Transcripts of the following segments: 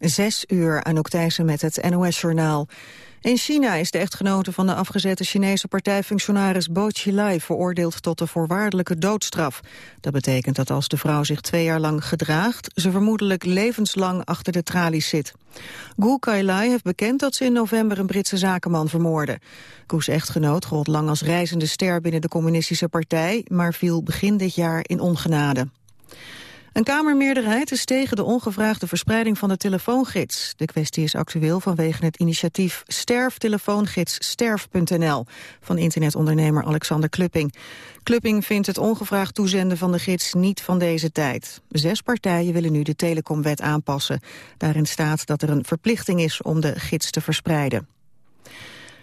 Zes uur, Anouk Thijssen met het NOS-journaal. In China is de echtgenote van de afgezette Chinese partijfunctionaris Bo Xilai veroordeeld tot de voorwaardelijke doodstraf. Dat betekent dat als de vrouw zich twee jaar lang gedraagt, ze vermoedelijk levenslang achter de tralies zit. Gu Kailai heeft bekend dat ze in november een Britse zakenman vermoordde. Gu's echtgenoot gold lang als reizende ster binnen de communistische partij, maar viel begin dit jaar in ongenade. Een Kamermeerderheid is tegen de ongevraagde verspreiding van de telefoongids. De kwestie is actueel vanwege het initiatief Sterf sterf.nl van internetondernemer Alexander Klupping. Klupping vindt het ongevraagd toezenden van de gids niet van deze tijd. Zes partijen willen nu de telecomwet aanpassen. Daarin staat dat er een verplichting is om de gids te verspreiden.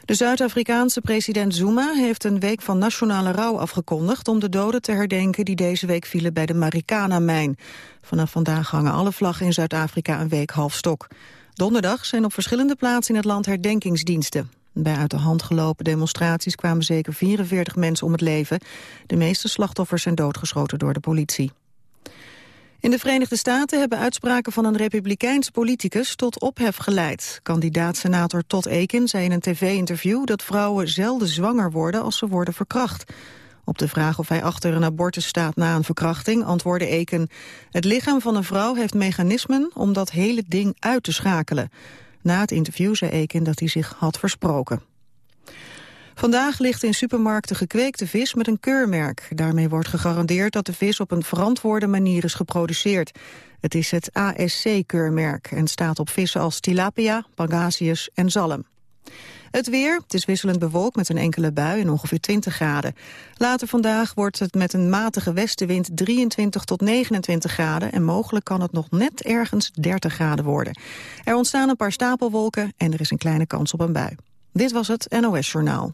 De Zuid-Afrikaanse president Zuma heeft een week van nationale rouw afgekondigd om de doden te herdenken die deze week vielen bij de Marikana-mijn. Vanaf vandaag hangen alle vlaggen in Zuid-Afrika een week half stok. Donderdag zijn op verschillende plaatsen in het land herdenkingsdiensten. Bij uit de hand gelopen demonstraties kwamen zeker 44 mensen om het leven. De meeste slachtoffers zijn doodgeschoten door de politie. In de Verenigde Staten hebben uitspraken van een republikeinse politicus tot ophef geleid. Kandidaat-senator Todd Eken zei in een tv-interview dat vrouwen zelden zwanger worden als ze worden verkracht. Op de vraag of hij achter een abortus staat na een verkrachting antwoordde Eken... het lichaam van een vrouw heeft mechanismen om dat hele ding uit te schakelen. Na het interview zei Eken dat hij zich had versproken. Vandaag ligt in supermarkten gekweekte vis met een keurmerk. Daarmee wordt gegarandeerd dat de vis op een verantwoorde manier is geproduceerd. Het is het ASC-keurmerk en staat op vissen als tilapia, pangasius en zalm. Het weer, het is wisselend bewolkt met een enkele bui en ongeveer 20 graden. Later vandaag wordt het met een matige westenwind 23 tot 29 graden... en mogelijk kan het nog net ergens 30 graden worden. Er ontstaan een paar stapelwolken en er is een kleine kans op een bui. Dit was het NOS Journaal.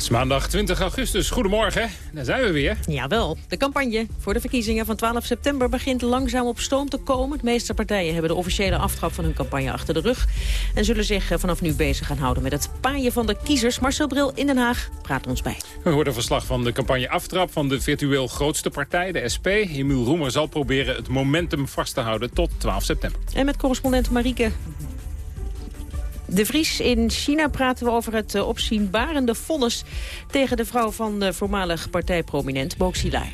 Het is maandag 20 augustus. Goedemorgen, daar zijn we weer. Jawel, de campagne voor de verkiezingen van 12 september begint langzaam op stoom te komen. De meeste partijen hebben de officiële aftrap van hun campagne achter de rug. En zullen zich eh, vanaf nu bezig gaan houden met het paaien van de kiezers. Marcel Bril in Den Haag praat ons bij. We hoorden verslag van de campagne aftrap van de virtueel grootste partij, de SP. Emiel Roemer zal proberen het momentum vast te houden tot 12 september. En met correspondent Marieke de Vries in China praten we over het eh, opzienbarende vonnis... tegen de vrouw van de voormalig partijprominent Bo Xilai.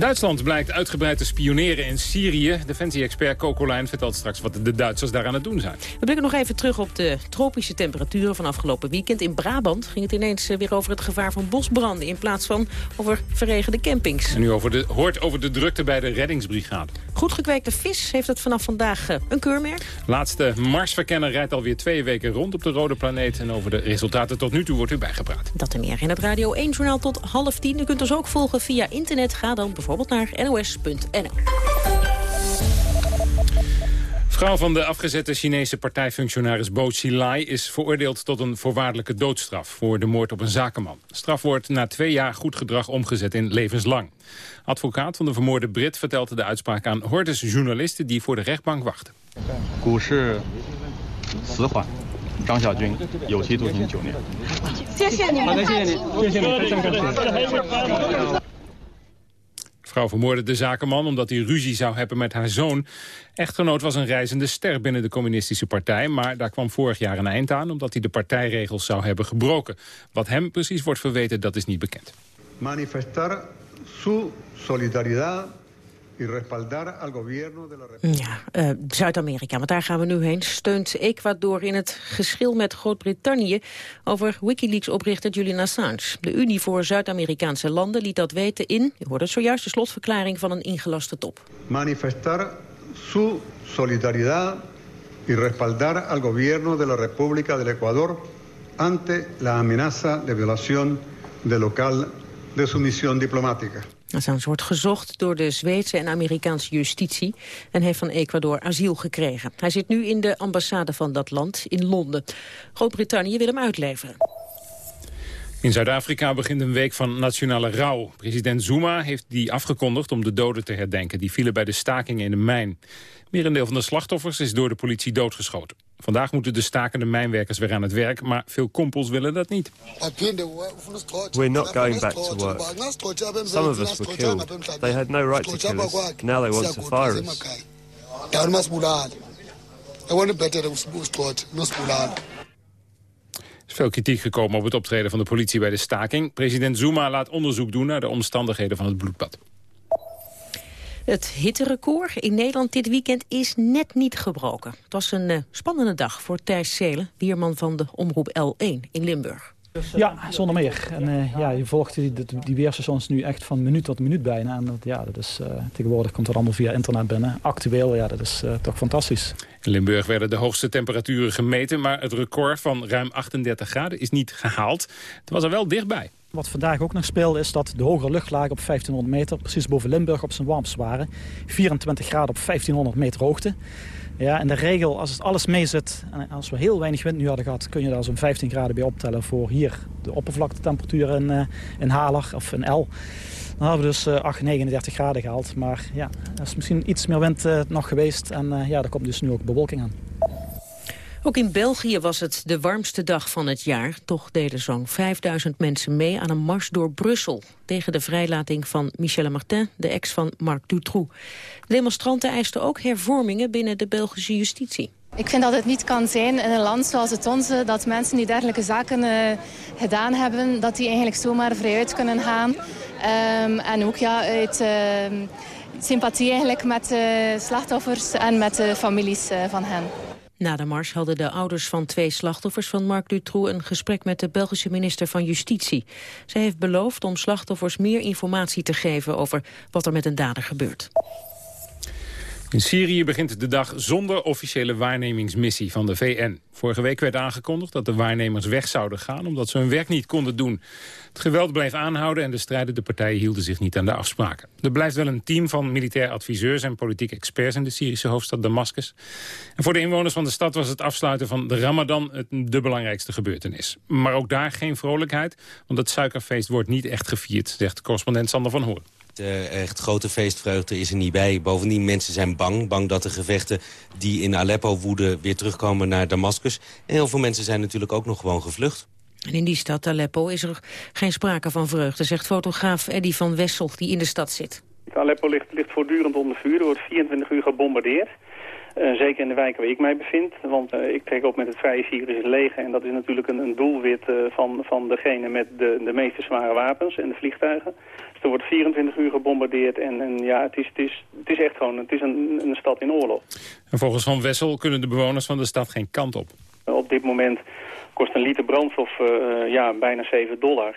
Duitsland blijkt uitgebreid te spioneren in Syrië. Defensie-expert Coco Lijn vertelt straks wat de Duitsers daar aan het doen zijn. We blikken nog even terug op de tropische temperaturen van afgelopen weekend. In Brabant ging het ineens eh, weer over het gevaar van bosbranden... in plaats van over verregende campings. En nu over de, hoort over de drukte bij de reddingsbrigade. Goed gekweekte vis heeft het vanaf vandaag eh, een keurmerk. Laatste Marsverkenner rijdt alweer twee weken rond op de rode planeet. En over de resultaten tot nu toe wordt u bijgepraat. Dat en meer in het Radio 1-journaal tot half tien. U kunt ons ook volgen via internet. Ga dan bijvoorbeeld naar nos.nl. Vrouw van de afgezette Chinese partijfunctionaris Bo Xilai is veroordeeld tot een voorwaardelijke doodstraf voor de moord op een zakenman. straf wordt na twee jaar goed gedrag omgezet in levenslang. Advocaat van de vermoorde Brit vertelde de uitspraak aan hordes journalisten die voor de rechtbank wachten. Vrouw vermoordde de zakenman omdat hij ruzie zou hebben met haar zoon. Echtgenoot was een reizende ster binnen de communistische partij... maar daar kwam vorig jaar een eind aan omdat hij de partijregels zou hebben gebroken. Wat hem precies wordt verweten, dat is niet bekend. Manifestar su solidaridad ja, uh, Zuid-Amerika, want daar gaan we nu heen. Steunt Ecuador in het geschil met Groot-Brittannië... over Wikileaks-oprichter Julian Assange. De Unie voor Zuid-Amerikaanse landen liet dat weten in... je hoorde zojuist de slotverklaring van een ingelaste top. Manifestar su solidaridad y respaldar al gobierno de la República del Ecuador... ante la amenaza de violación de local de su misión diplomática. Assange wordt gezocht door de Zweedse en Amerikaanse justitie... en heeft van Ecuador asiel gekregen. Hij zit nu in de ambassade van dat land in Londen. Groot-Brittannië wil hem uitleveren. In Zuid-Afrika begint een week van nationale rouw. President Zuma heeft die afgekondigd om de doden te herdenken. Die vielen bij de stakingen in de mijn. Merendeel van de slachtoffers is door de politie doodgeschoten. Vandaag moeten de stakende mijnwerkers weer aan het werk, maar veel kompels willen dat niet. We're not going back to work. Some of us were killed. They had no right to kill us. Now they want to fire us. Er is veel kritiek gekomen op het optreden van de politie bij de staking. President Zuma laat onderzoek doen naar de omstandigheden van het bloedbad. Het hitterecord in Nederland dit weekend is net niet gebroken. Het was een uh, spannende dag voor Thijs Zelen, bierman van de Omroep L1 in Limburg. Ja, zonder meer. En uh, ja, je volgt die, die weerstations nu echt van minuut tot minuut bijna. En dat, ja, dat is, uh, tegenwoordig komt het allemaal via internet binnen. Actueel, ja, dat is uh, toch fantastisch. In Limburg werden de hoogste temperaturen gemeten... maar het record van ruim 38 graden is niet gehaald. Het was er wel dichtbij. Wat vandaag ook nog speelde is dat de hogere luchtlagen op 1500 meter... precies boven Limburg op zijn warmst waren. 24 graden op 1500 meter hoogte. Ja, en de regel, als het alles meezit en als we heel weinig wind nu hadden gehad... kun je daar zo'n 15 graden bij optellen voor hier de oppervlaktetemperatuur in, uh, in Haler of in L. Dan hadden we dus uh, 8, 39 graden gehaald. Maar ja, er is misschien iets meer wind uh, nog geweest en ja, er komt dus nu ook bewolking aan. Ook in België was het de warmste dag van het jaar. Toch deden zo'n 5000 mensen mee aan een mars door Brussel... tegen de vrijlating van Michel Martin, de ex van Marc Dutroux. De demonstranten eisten ook hervormingen binnen de Belgische justitie. Ik vind dat het niet kan zijn in een land zoals het onze... dat mensen die dergelijke zaken uh, gedaan hebben... dat die eigenlijk zomaar vrijuit kunnen gaan. Um, en ook ja, uit uh, sympathie eigenlijk met de slachtoffers en met de families uh, van hen. Na de mars hadden de ouders van twee slachtoffers van Marc Dutroux een gesprek met de Belgische minister van Justitie. Zij heeft beloofd om slachtoffers meer informatie te geven over wat er met een dader gebeurt. In Syrië begint de dag zonder officiële waarnemingsmissie van de VN. Vorige week werd aangekondigd dat de waarnemers weg zouden gaan... omdat ze hun werk niet konden doen. Het geweld bleef aanhouden en de strijdende partijen hielden zich niet aan de afspraken. Er blijft wel een team van militair adviseurs en politieke experts... in de Syrische hoofdstad Damascus. En voor de inwoners van de stad was het afsluiten van de Ramadan... de belangrijkste gebeurtenis. Maar ook daar geen vrolijkheid, want het suikerfeest wordt niet echt gevierd... zegt correspondent Sander van Hoorn. Uh, echt grote feestvreugde is er niet bij. Bovendien, mensen zijn bang. Bang dat de gevechten die in Aleppo woeden weer terugkomen naar Damascus. En heel veel mensen zijn natuurlijk ook nog gewoon gevlucht. En in die stad Aleppo is er geen sprake van vreugde, zegt fotograaf Eddy van Wessel, die in de stad zit. Aleppo ligt, ligt voortdurend onder vuur, er wordt 24 uur gebombardeerd. Uh, zeker in de wijken waar ik mij bevind. Want uh, ik trek op met het Vrije Syrische leger. En dat is natuurlijk een, een doelwit uh, van, van degene met de, de meeste zware wapens en de vliegtuigen. Dus er wordt 24 uur gebombardeerd. En, en ja, het is, het, is, het is echt gewoon het is een, een stad in oorlog. En volgens Van Wessel kunnen de bewoners van de stad geen kant op. op dit moment kost een liter brandstof ja, bijna 7 dollar.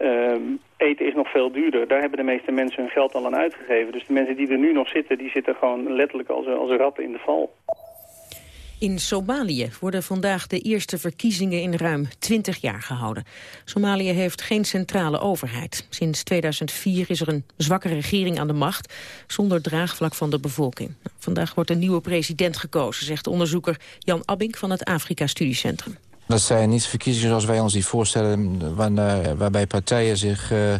Uh, eten is nog veel duurder. Daar hebben de meeste mensen hun geld al aan uitgegeven. Dus de mensen die er nu nog zitten, die zitten gewoon letterlijk als, als ratten in de val. In Somalië worden vandaag de eerste verkiezingen in ruim 20 jaar gehouden. Somalië heeft geen centrale overheid. Sinds 2004 is er een zwakke regering aan de macht... zonder draagvlak van de bevolking. Vandaag wordt een nieuwe president gekozen, zegt onderzoeker Jan Abbink van het Afrika Studiecentrum. Dat zijn niet verkiezingen zoals wij ons die voorstellen... Waar, waarbij partijen zich uh,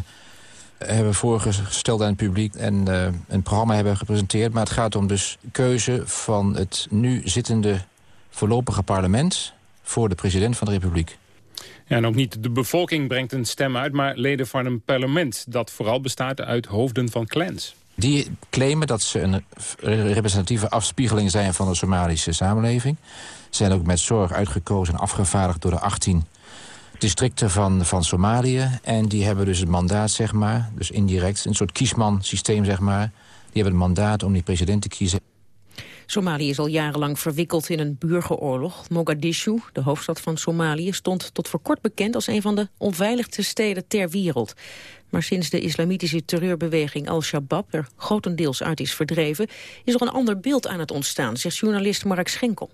hebben voorgesteld aan het publiek... en uh, een programma hebben gepresenteerd. Maar het gaat om dus keuze van het nu zittende voorlopige parlement... voor de president van de republiek. Ja, en ook niet de bevolking brengt een stem uit... maar leden van een parlement dat vooral bestaat uit hoofden van clans. Die claimen dat ze een representatieve afspiegeling zijn van de Somalische samenleving zijn ook met zorg uitgekozen en afgevaardigd door de 18 districten van, van Somalië. En die hebben dus het mandaat, zeg maar, dus indirect, een soort kiesman-systeem, zeg maar. Die hebben het mandaat om die president te kiezen. Somalië is al jarenlang verwikkeld in een burgeroorlog. Mogadishu, de hoofdstad van Somalië, stond tot voor kort bekend als een van de onveiligste steden ter wereld. Maar sinds de islamitische terreurbeweging Al-Shabaab er grotendeels uit is verdreven, is er een ander beeld aan het ontstaan, zegt journalist Mark Schenkel.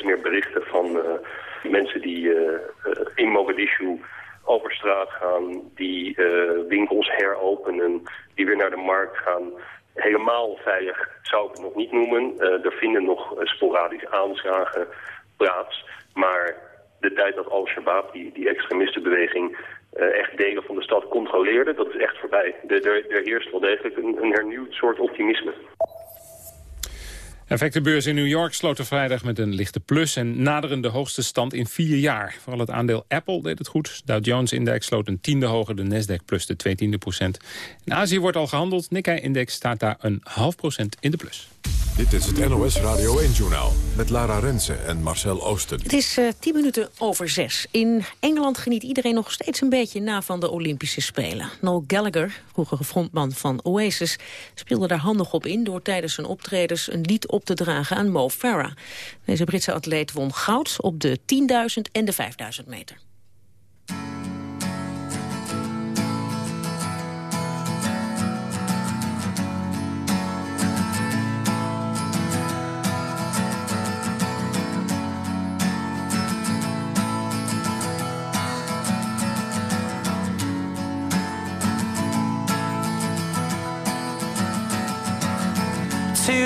Er meer berichten van uh, mensen die uh, in Mogadishu over straat gaan, die winkels heropenen, die weer naar de markt gaan. Helemaal veilig zou ik het nog niet noemen. er vinden nog sporadisch aanslagen plaats. Maar de tijd dat Al-Shabaab, die, die extremistenbeweging, echt delen van de stad controleerde, dat is echt voorbij. Er, er, er heerst wel degelijk een, een hernieuwd soort optimisme. Effectenbeurs in New York sloten vrijdag met een lichte plus... en naderende hoogste stand in vier jaar. Vooral het aandeel Apple deed het goed. Dow Jones-index sloot een tiende hoger, de Nasdaq plus de twee tiende procent. In Azië wordt al gehandeld. Nikkei-index staat daar een half procent in de plus. Dit is het NOS Radio 1-journaal met Lara Rensen en Marcel Oosten. Het is uh, tien minuten over zes. In Engeland geniet iedereen nog steeds een beetje na van de Olympische Spelen. Noel Gallagher, vroegere frontman van Oasis, speelde daar handig op in... door tijdens zijn optredens een lied op te dragen aan Mo Farah. Deze Britse atleet won goud op de 10.000 en de 5.000 meter.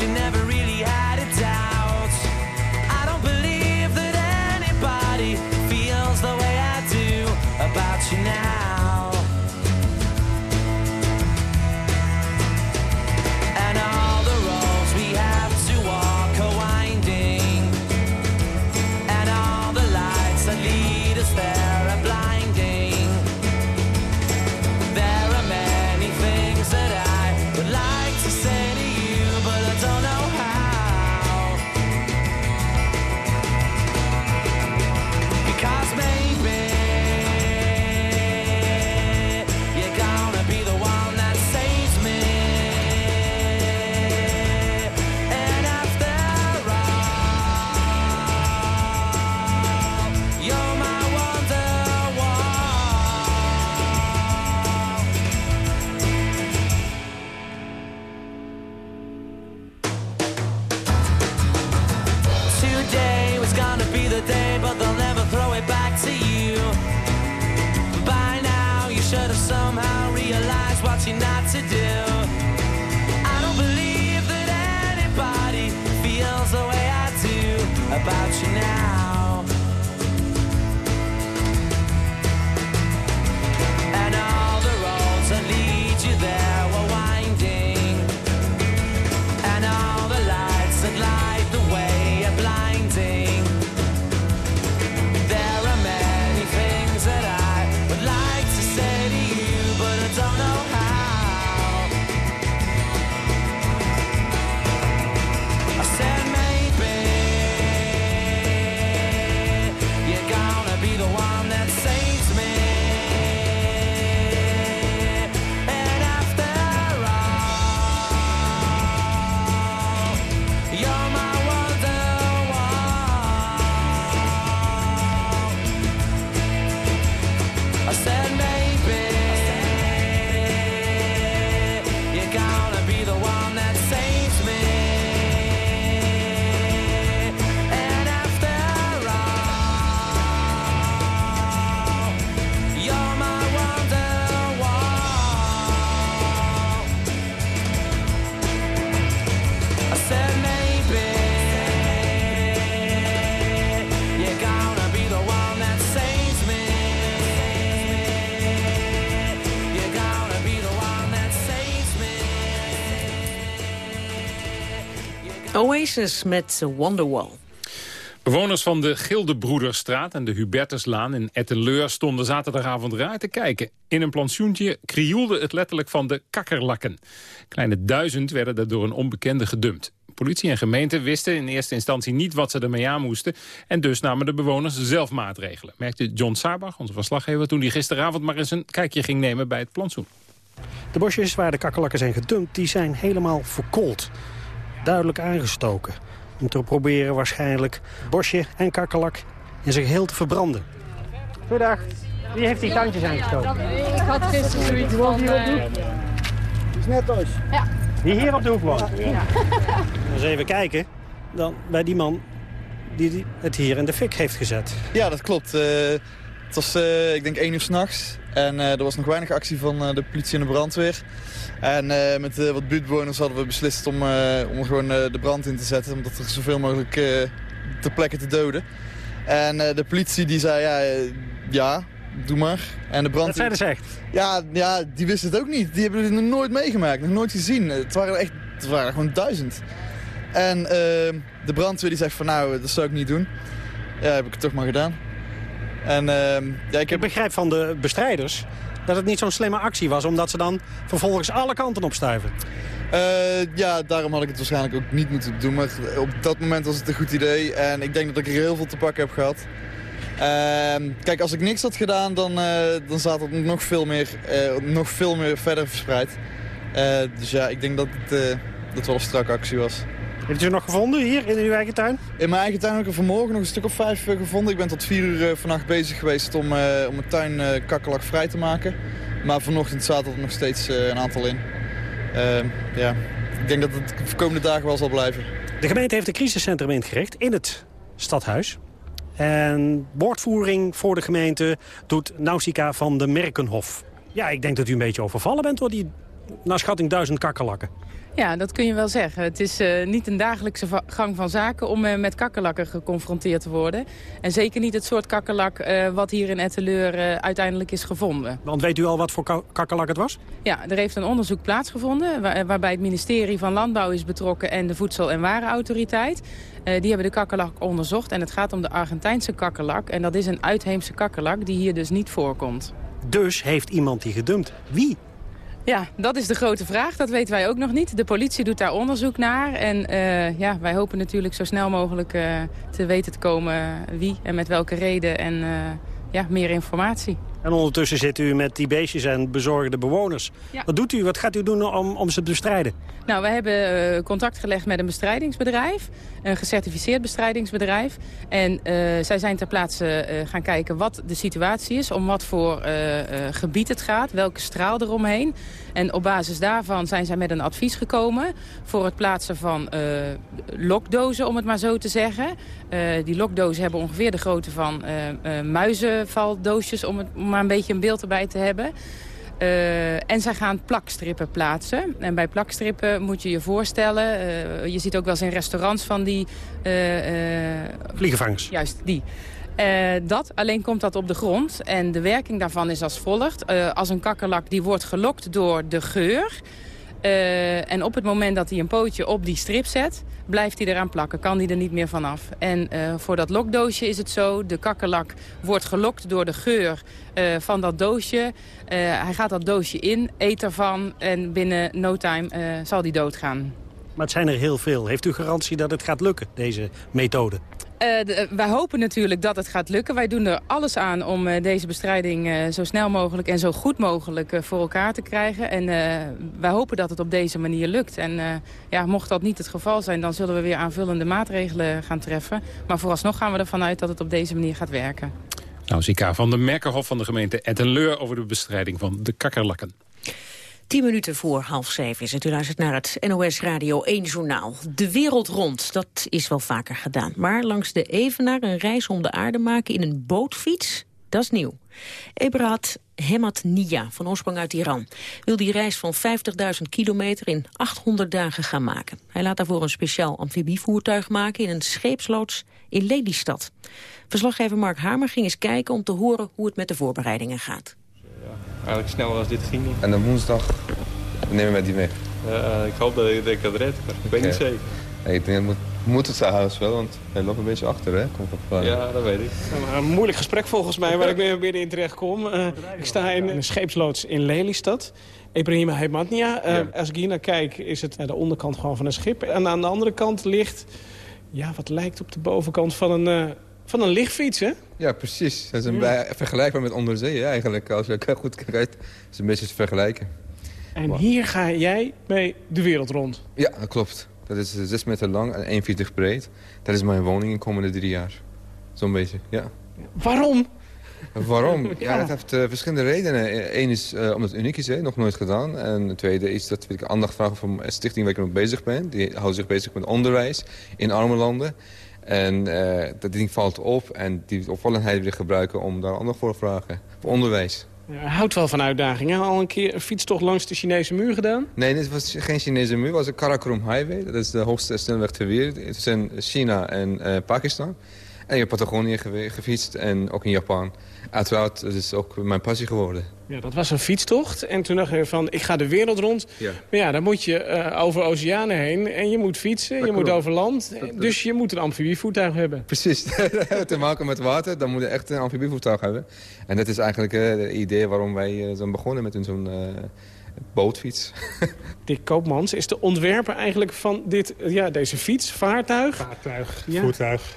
you never really Oasis met Wonderwall. Bewoners van de Gildebroederstraat en de Hubertuslaan in Etteleur stonden zaterdagavond raar te kijken. In een plantsoentje krioelde het letterlijk van de kakkerlakken. Kleine duizend werden er door een onbekende gedumpt. Politie en gemeente wisten in eerste instantie niet wat ze ermee aan moesten. En dus namen de bewoners zelf maatregelen. Merkte John Sabach, onze verslaggever, toen hij gisteravond maar eens een kijkje ging nemen bij het plantsoen. De bosjes waar de kakkerlakken zijn gedumpt, die zijn helemaal verkoold. Duidelijk aangestoken. Om te proberen waarschijnlijk bosje en kakkerlak in zijn geheel te verbranden. Goedendag. Wie heeft die tandjes aangestoken? Ik had gisteren zoiets van... eh, is net thuis. Ja. Die hier op de hoek woont. Ja. Eens even kijken. dan bij die man die het hier in de fik heeft gezet. Ja, dat klopt. Uh, het was, uh, ik denk, één uur s'nachts. En uh, er was nog weinig actie van de politie en de brandweer. En met wat buurtbewoners hadden we beslist om, om gewoon de brand in te zetten. Omdat er zoveel mogelijk ter plekke te doden. En de politie die zei, ja, ja, doe maar. En de brand... Dat ze echt? Ja, ja, die wisten het ook niet. Die hebben het nog nooit meegemaakt, nog nooit gezien. Het waren echt, het waren gewoon duizend. En de brandweer die zegt van nou, dat zou ik niet doen. Ja, heb ik het toch maar gedaan. En, uh, ja, ik, heb... ik begrijp van de bestrijders dat het niet zo'n slimme actie was... omdat ze dan vervolgens alle kanten opstuiven. Uh, ja, daarom had ik het waarschijnlijk ook niet moeten doen. Maar op dat moment was het een goed idee. En ik denk dat ik er heel veel te pakken heb gehad. Uh, kijk, als ik niks had gedaan, dan, uh, dan zat het nog veel meer, uh, nog veel meer verder verspreid. dus ja, ik denk dat het dat wel een strakke actie was. Heeft u nog gevonden hier in uw eigen tuin? In mijn eigen tuin heb ik er vanmorgen nog een stuk of vijf eh, gevonden. Ik ben tot vier uur uh, vannacht bezig geweest om, uh, om mijn tuin kakkelak vrij te maken. Maar vanochtend zaten er nog steeds een aantal in. Ehm, ja, ik denk dat het de komende dagen wel zal blijven. De gemeente heeft een crisiscentrum ingericht in het stadhuis. En woordvoering voor de gemeente doet Nausicaa van de Merkenhof. Ja, ik denk dat u een beetje overvallen bent door die, naar schatting, duizend kakkerlakken. Ja, dat kun je wel zeggen. Het is uh, niet een dagelijkse gang van zaken om uh, met kakkerlakken geconfronteerd te worden. En zeker niet het soort kakkerlak uh, wat hier in Etteleur uiteindelijk is gevonden. Want weet u al wat voor kakkerlak het was? Ja, er heeft een onderzoek plaatsgevonden waar, waarbij het ministerie van Landbouw is betrokken en de Voedsel- en Warenautoriteit. die hebben de kakkerlak onderzocht en het gaat om de Argentijnse kakkerlak. En dat is een uitheemse kakkerlak die hier dus niet voorkomt. Dus heeft iemand die gedumpt. Wie? Ja, dat is de grote vraag. Dat weten wij ook nog niet. De politie doet daar onderzoek naar. En uh, ja, wij hopen natuurlijk zo snel mogelijk uh, te weten te komen wie en met welke reden. En uh, ja, meer informatie. En ondertussen zit u met die beestjes en bezorgde bewoners. Ja. Wat doet u? Wat gaat u doen om, om ze te bestrijden? Nou, we hebben uh, contact gelegd met een bestrijdingsbedrijf. Een gecertificeerd bestrijdingsbedrijf. En uh, zij zijn ter plaatse uh, gaan kijken wat de situatie is. Om wat voor gebied het gaat. Welke straal eromheen. En op basis daarvan zijn zij met een advies gekomen... voor het plaatsen van lokdozen, om het maar zo te zeggen. Die lokdozen hebben ongeveer de grootte van muizenvaldoosjes... om het maar een beetje een beeld erbij te hebben. Uh, en zij gaan plakstrippen plaatsen. En bij plakstrippen moet je je voorstellen... Uh, je ziet ook wel eens in restaurants van die... Uh, Vliegenvangers. Juist, die. dat, alleen komt dat op de grond. En de werking daarvan is als volgt. als een kakkerlak die wordt gelokt door de geur... Uh, en op het moment dat hij een pootje op die strip zet, blijft hij eraan plakken. Kan hij er niet meer vanaf. En uh, voor dat lokdoosje is het zo, de kakkerlak wordt gelokt door de geur uh, van dat doosje. hij gaat dat doosje in, eet ervan en binnen no time zal die doodgaan. Maar het zijn er heel veel. Heeft u garantie dat het gaat lukken, deze methode? Uh, wij hopen natuurlijk dat het gaat lukken. Wij doen er alles aan om uh, deze bestrijding zo snel mogelijk en zo goed mogelijk voor elkaar te krijgen. En wij hopen dat het op deze manier lukt. En ja, mocht dat niet het geval zijn, dan zullen we weer aanvullende maatregelen gaan treffen. Maar vooralsnog gaan we ervan uit dat het op deze manier gaat werken. Nou, Zika van de Merkerhof van de gemeente Ettenleur over de bestrijding van de kakkerlakken. Tien minuten voor half zeven is het. U luistert naar het NOS Radio 1 journaal. De wereld rond, dat is wel vaker gedaan. Maar langs de Evenaar een reis om de aarde maken in een bootfiets, dat is nieuw. Eberhard Hemat Nia, van oorsprong uit Iran, wil die reis van 50.000 kilometer in 800 dagen gaan maken. Hij laat daarvoor een speciaal amfibievoertuig maken in een scheepsloods in Lelystad. Verslaggever Mark Hamer ging eens kijken om te horen hoe het met de voorbereidingen gaat eigenlijk sneller als dit ging niet. En dan woensdag nemen we die mee? Uh, ik hoop dat ik, dat ik dat red, maar ik weet niet zeker. Hey, ik denk, moet, moet het trouwens wel, want hij loopt een beetje achter, hè? Komt op, uh... Ja, dat weet ik. een moeilijk gesprek volgens mij, waar ik weer binnen in terecht kom. Uh, ik sta in een scheepsloods in Lelystad. Ibrahim Hematnia. Uh, ja. Als ik hier naar kijk, is het de onderkant gewoon van een schip. En aan de andere kant ligt, ja, wat lijkt op de bovenkant van een van een lichtfiets, hè? Ja, precies. Dat is een ja. vergelijkbaar met onderzee eigenlijk. Als je goed kijkt, is het een beetje te vergelijken. En hier ga jij mee de wereld rond? Ja, dat klopt. Dat is 6 meter lang en 1,40 breed. Dat is mijn woning in de komende drie jaar. Zo'n beetje, ja. Waarom? Waarom? Ja, dat heeft uh, verschillende redenen. Eén is uh, omdat het uniek is, hè, nog nooit gedaan. En de tweede is dat ik aandacht vraag van een stichting waar ik nog bezig ben. Die houdt zich bezig met onderwijs in arme landen. En uh, dat ding valt op en die opvallendheid wil ik gebruiken om daar aandacht voor te vragen. Voor onderwijs. Ja, houdt wel van uitdagingen. Al een keer een fietstocht langs de Chinese muur gedaan? Nee, dit was geen Chinese muur. Het was de Karakorum Highway. Dat is de hoogste snelweg ter wereld. Het zijn China en uh, Pakistan. En in Patagonië gefietst en ook in Japan. Uiteraard, dat is ook mijn passie geworden. Ja, dat was een fietstocht. En toen dacht je van, ik ga de wereld rond. Ja. Maar ja, dan moet je uh, over oceanen heen. En je moet fietsen, je moet over land. dus je moet een amfibievoertuig hebben. Precies. te maken met water, dan moet je echt een amfibievoertuig hebben. En dat is eigenlijk uh, het idee waarom wij uh, zijn begonnen met zo'n bootfiets. Dick Koopmans is de ontwerper eigenlijk van dit, ja, deze fiets, vaartuig. Vaartuig, voertuig.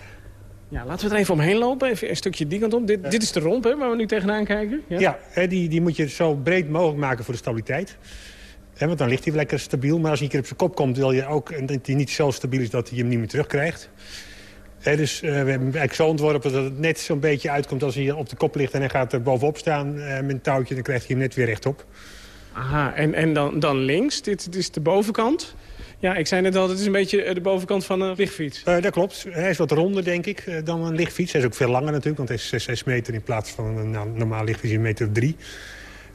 Ja, laten we er even omheen lopen. Even een stukje die kant op. Dit, dit is de romp hè, waar we nu tegenaan kijken. Ja, ja die, die moet je zo breed mogelijk maken voor de stabiliteit. want dan ligt hij lekker stabiel. Maar als hij een keer op zijn kop komt, wil je ook dat hij niet zo stabiel is dat hij hem niet meer terugkrijgt. dus uh, we hebben eigenlijk zo ontworpen dat het net zo'n beetje uitkomt als hij op de kop ligt... en hij gaat er bovenop staan uh, met een touwtje, dan krijgt hij hem net weer rechtop. Aha, en, en dan, dan links, dit, dit is de bovenkant. Ja, ik zei net al, het is een beetje eh, de bovenkant van een lichtfiets. Uh, dat klopt. Hij is wat ronder, denk ik, eh, dan een lichtfiets. Hij is ook veel langer natuurlijk, want hij is 6, 6 meter in plaats van een nou, normaal lichtfiets een meter of 3.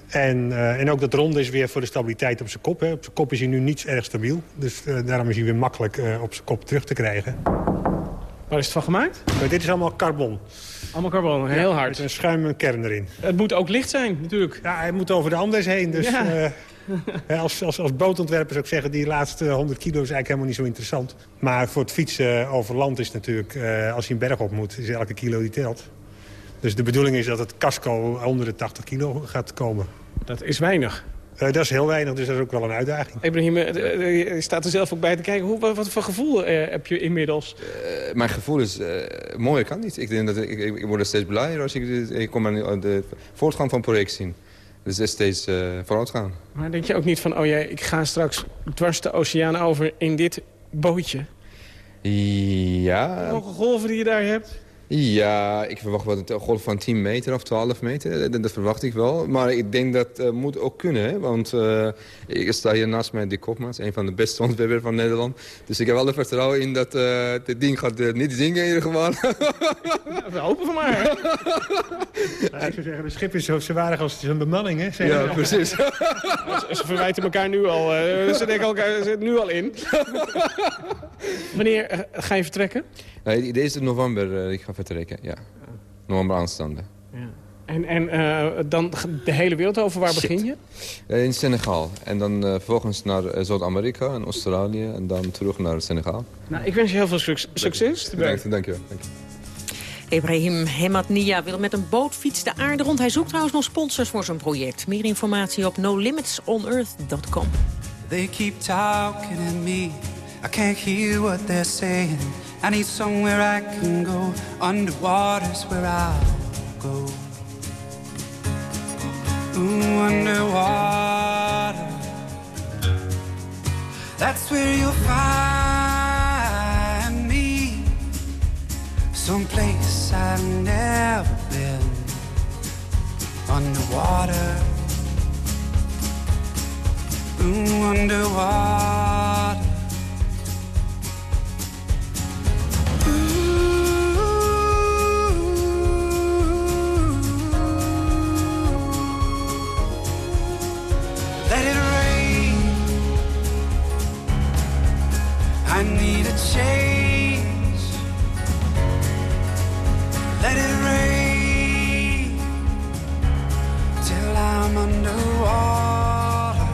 En, uh, en ook dat ronde is weer voor de stabiliteit op zijn kop. Hè. Op zijn kop is hij nu niet erg stabiel. Dus uh, daarom is hij weer makkelijk uh, op zijn kop terug te krijgen. Waar is het van gemaakt? dit is allemaal carbon. Allemaal carbon, heel ja, hard. Met een schuim kern erin. Het moet ook licht zijn, natuurlijk. Ja, hij moet over de Andes heen. Dus ja. Als, als, als bootontwerper zou ik zeggen... die laatste 100 kilo is eigenlijk helemaal niet zo interessant. Maar voor het fietsen over land is natuurlijk... Uh, als je een berg op moet, is elke kilo die telt. Dus de bedoeling is dat het casco onder de 80 kilo gaat komen. Dat is weinig. Uh, dat is heel weinig, dus dat is ook wel een uitdaging. Ibrahim, je staat er zelf ook bij te kijken. Hoe, wat, voor gevoel uh, heb je inmiddels? Uh, mijn gevoel is, mooi kan niet. Ik, denk dat ik, ik, ik word er steeds blijer als ik, ik kom aan de voortgang van het project zien. Dus is steeds vooruit gaan. Maar denk je ook niet van, oh jee, ik ga straks dwars de oceaan over in dit bootje? Ja. Welke golven die je daar hebt? Ja, ik verwacht wel een golf van 10 meter of 12 meter. Dat, dat verwacht ik wel. Maar ik denk dat uh, moet ook kunnen. Hè? Want uh, ik sta hier naast mij, Dick Kopmans, een van de beste ontwerpers van Nederland. Dus ik heb wel het vertrouwen in dat uh, dit ding gaat niet zingen in ieder geval. Ja, we hopen van maar. Ja, ik zou zeggen, de schip is zo zwaardig als een bemanning. Hè? Ja, precies. ze verwijten elkaar nu al. ze denken elkaar ze zitten nu al in. Wanneer ga je vertrekken? Nee, deze november ik ga vertrekken, ja. November aanstaande. Ja. En, en uh, dan de hele wereld over, waar Shit. begin je? Uh, in Senegal. En dan uh, vervolgens naar Zuid-Amerika en Australië. En dan terug naar Senegal. Nou, ik wens je heel veel suc succes. Dank, dank je. Ibrahim Hematnia wil met een bootfiets de aarde rond. Hij zoekt trouwens nog sponsors voor zijn project. Meer informatie op nolimitsOnEarth.com. They keep talking at me. I can't hear what they're saying. I need somewhere I can go. Underwater's where I'll go. Ooh, underwater. That's where you'll find me. Someplace I've never been. Underwater. Ooh, underwater. Let it rain. I need a change. Let it rain till I'm underwater.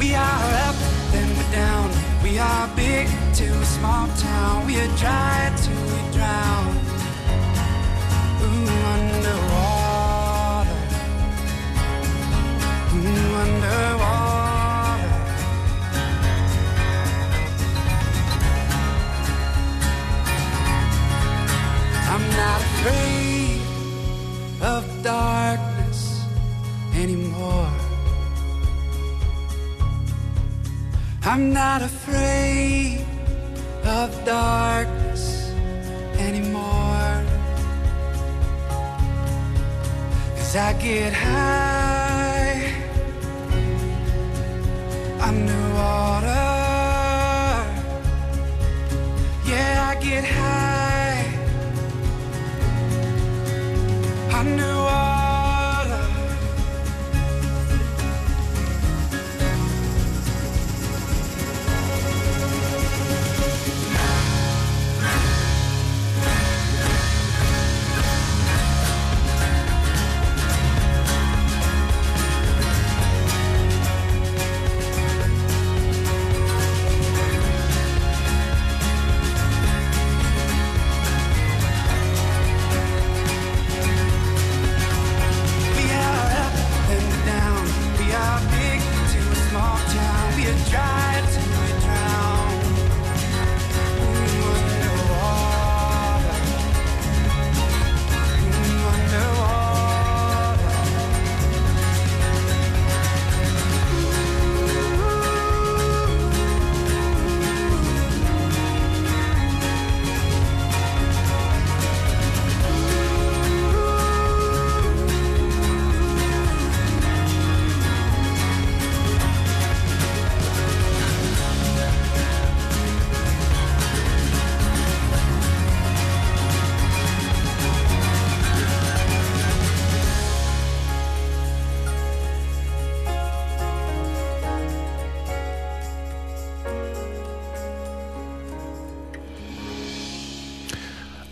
We are up, then we're down. We are big to a small town. We are dry till we drown. I'm not afraid of darkness anymore. I'm not afraid of darkness anymore. I get high underwater. Yeah, I get high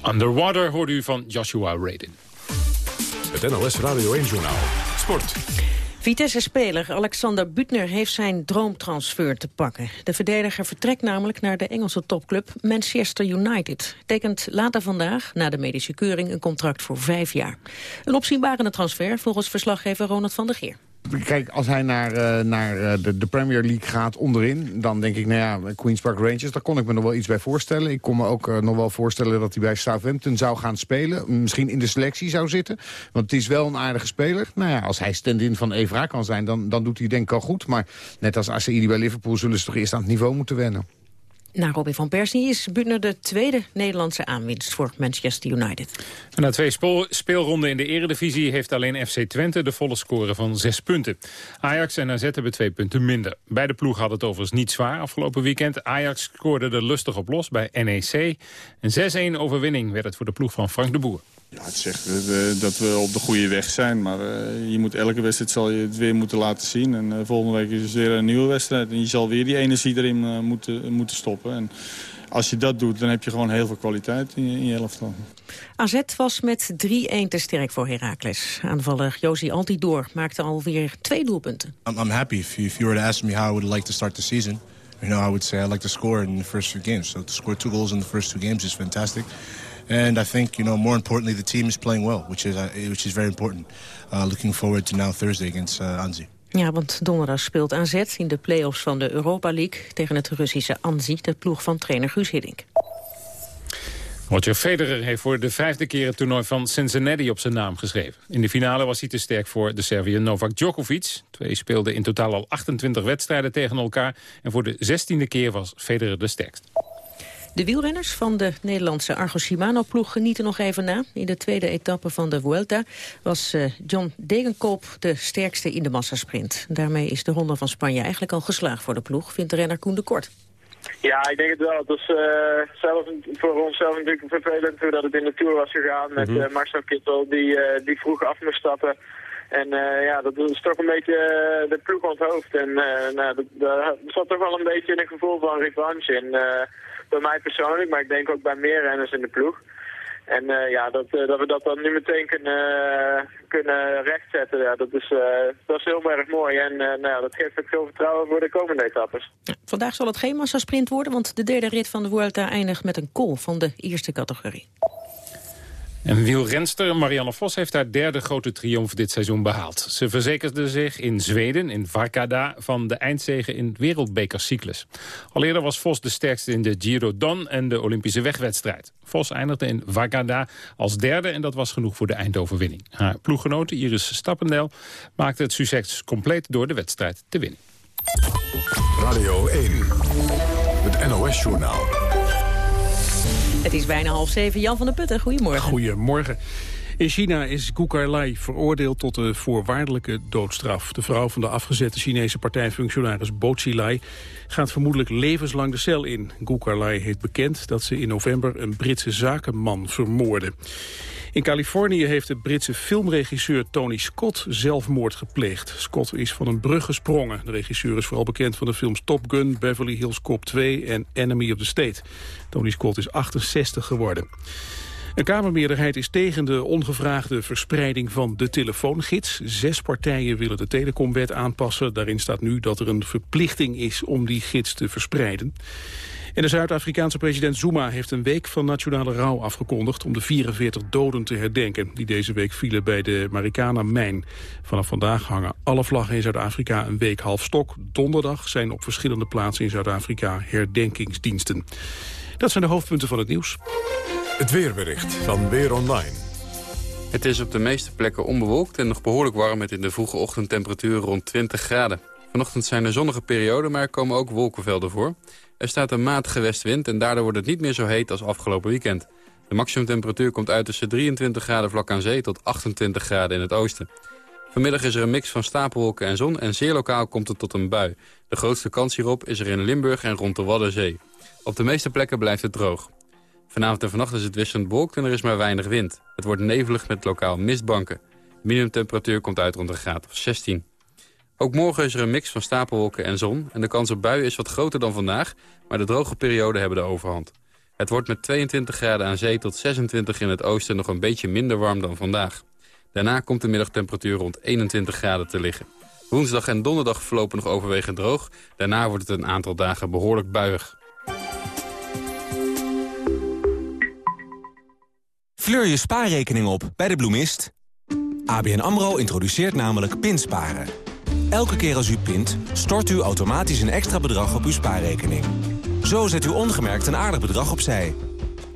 Underwater hoorde u van Joshua Radin. Het NLS Radio 1-journaal. Sport. Vitesse-speler Alexander Butner heeft zijn droomtransfer te pakken. De verdediger vertrekt namelijk naar de Engelse topclub Manchester United. Tekent later vandaag, na de medische keuring, een contract voor vijf jaar. Een opzienbarende transfer volgens verslaggever Ronald van der Geer. Kijk, als hij naar, eh, naar eh, de, de Premier League gaat onderin... dan denk ik, nou ja, Queen's Park Rangers... daar kon ik me nog wel iets bij voorstellen. Ik kon me ook eh, nog wel voorstellen dat hij bij Southampton zou gaan spelen. Misschien in de selectie zou zitten. Want het is wel een aardige speler. Nou ja, als hij stand-in van Evra kan zijn, dan, dan doet hij denk ik al goed. Maar net als Asaidi bij Liverpool zullen ze toch eerst aan het niveau moeten wennen. Na Robin van Persie is Butner de tweede Nederlandse aanwinst voor Manchester United. Na twee speelronden in de eredivisie heeft alleen FC Twente de volle score van zes punten. Ajax en AZ hebben twee punten minder. Beide ploegen hadden het overigens niet zwaar afgelopen weekend. Ajax scoorde er lustig op los bij NEC. Een 6-1 overwinning werd het voor de ploeg van Frank de Boer. Ja, het zegt eh, dat we op de goede weg zijn. Maar eh, je moet elke wedstrijd zal je het weer moeten laten zien. En eh, volgende week is het weer een nieuwe wedstrijd. En je zal weer die energie erin moeten, moeten stoppen. En als je dat doet, dan heb je gewoon heel veel kwaliteit in je, in je elftal. AZ was met 3-1 te sterk voor Heracles. Aanvaller Josie Altidoor maakte alweer twee doelpunten. I'm, I'm happy. If you, if you were to ask me how I would like to start the season, you know, I would say I like to score in the first few games. So to score two goals in the first two games is fantastic. And I think, you know, more importantly, the team is playing well, which is uh, which is very important. Uh, looking forward to now Thursday against uh, Anzi. Ja, want donderdag speelt AZ in de play-offs van de Europa League... tegen het Russische Anzi, de ploeg van trainer Guus Hiddink. Roger Federer heeft voor de vijfde keer het toernooi van Cincinnati op zijn naam geschreven. In de finale was hij te sterk voor de Serviër Novak Djokovic. Twee speelden in totaal al 28 wedstrijden tegen elkaar. En voor de zestiende keer was Federer de sterkst. De wielrenners van de Nederlandse Argo Shimano-ploeg genieten nog even na. In de tweede etappe van de Vuelta was eh, John Degenkolb de sterkste in de massasprint. Daarmee is de Ronde van Spanje eigenlijk al geslaagd voor de ploeg, vindt de renner Koen de Kort. Ja, ik denk het wel. Het was eh, zelf, voor onszelf natuurlijk vervelend hoe dat het in de Tour was gegaan met eh, Marcel Kittel die, eh, die vroeg af moest stappen. En eh, ja, dat is toch een beetje de ploeg aan het hoofd. En eh, nou, dat- daar zat toch wel een beetje een gevoel van revanche in. Bij mij persoonlijk, maar ik denk ook bij meer renners in de ploeg. En eh, ja, dat, eh, dat we dat dan nu meteen kunnen, eh, kunnen rechtzetten, ja, dat, is, dat is heel erg mooi. En nou, ja, dat geeft ook veel vertrouwen voor de komende etappes. Vandaag zal het geen massasprint worden, want de derde rit van de Vuelta eindigt met een call van de eerste categorie. En wielrenster Marianne Vos heeft haar derde grote triomf dit seizoen behaald. Ze verzekerde zich in Zweden, in Varkada, van de eindzege in wereldbekercyclus. Al eerder was Vos de sterkste in de Giro Don en de Olympische wegwedstrijd. Vos eindigde in Varkada als derde en dat was genoeg voor de eindoverwinning. Haar ploeggenote Iris Stappendel maakte het succes compleet door de wedstrijd te winnen. Radio 1, het NOS-journaal. Het is bijna half zeven. Jan van der Putten, goedemorgen. Goedemorgen. In China is Gu Carlai veroordeeld tot een voorwaardelijke doodstraf. De vrouw van de afgezette Chinese partijfunctionaris Bo Xilai gaat vermoedelijk levenslang de cel in. Gu Carlai heeft bekend dat ze in november een Britse zakenman vermoordde. In Californië heeft de Britse filmregisseur Tony Scott zelfmoord gepleegd. Scott is van een brug gesprongen. De regisseur is vooral bekend van de films Top Gun, Beverly Hills Cop 2 en Enemy of the State. Tony Scott is 68 geworden. Een Kamermeerderheid is tegen de ongevraagde verspreiding van de telefoongids. Zes partijen willen de telecomwet aanpassen. Daarin staat nu dat er een verplichting is om die gids te verspreiden. En de Zuid-Afrikaanse president Zuma heeft een week van nationale rouw afgekondigd... om de 44 doden te herdenken die deze week vielen bij de Marikana-mijn. Vanaf vandaag hangen alle vlaggen in Zuid-Afrika een week half stok. Donderdag zijn op verschillende plaatsen in Zuid-Afrika herdenkingsdiensten. Dat zijn de hoofdpunten van het nieuws. Het weerbericht van Weer Online. Het is op de meeste plekken onbewolkt en nog behoorlijk warm... met in de vroege ochtendtemperatuur rond 20 graden. Vanochtend zijn er zonnige perioden, maar er komen ook wolkenvelden voor. Er staat een matige westwind en daardoor wordt het niet meer zo heet als afgelopen weekend. De maximumtemperatuur komt uit tussen 23 graden vlak aan zee tot 28 graden in het oosten. Vanmiddag is er een mix van stapelwolken en zon en zeer lokaal komt het tot een bui. De grootste kans hierop is er in Limburg en rond de Waddenzee. Op de meeste plekken blijft het droog. Vanavond en vannacht is het wisselend bewolkt en er is maar weinig wind. Het wordt nevelig met lokaal mistbanken. Minimumtemperatuur komt uit rond een graad of 16. Ook morgen is er een mix van stapelwolken en zon... en de kans op buien is wat groter dan vandaag... maar de droge perioden hebben de overhand. Het wordt met 22 graden aan zee tot 26 in het oosten... nog een beetje minder warm dan vandaag. Daarna komt de middagtemperatuur rond 21 graden te liggen. Woensdag en donderdag verlopen nog overwegend droog. Daarna wordt het een aantal dagen behoorlijk buiig. Fleur je spaarrekening op bij de bloemist. ABN AMRO introduceert namelijk pinsparen... Elke keer als u pint, stort u automatisch een extra bedrag op uw spaarrekening. Zo zet u ongemerkt een aardig bedrag opzij.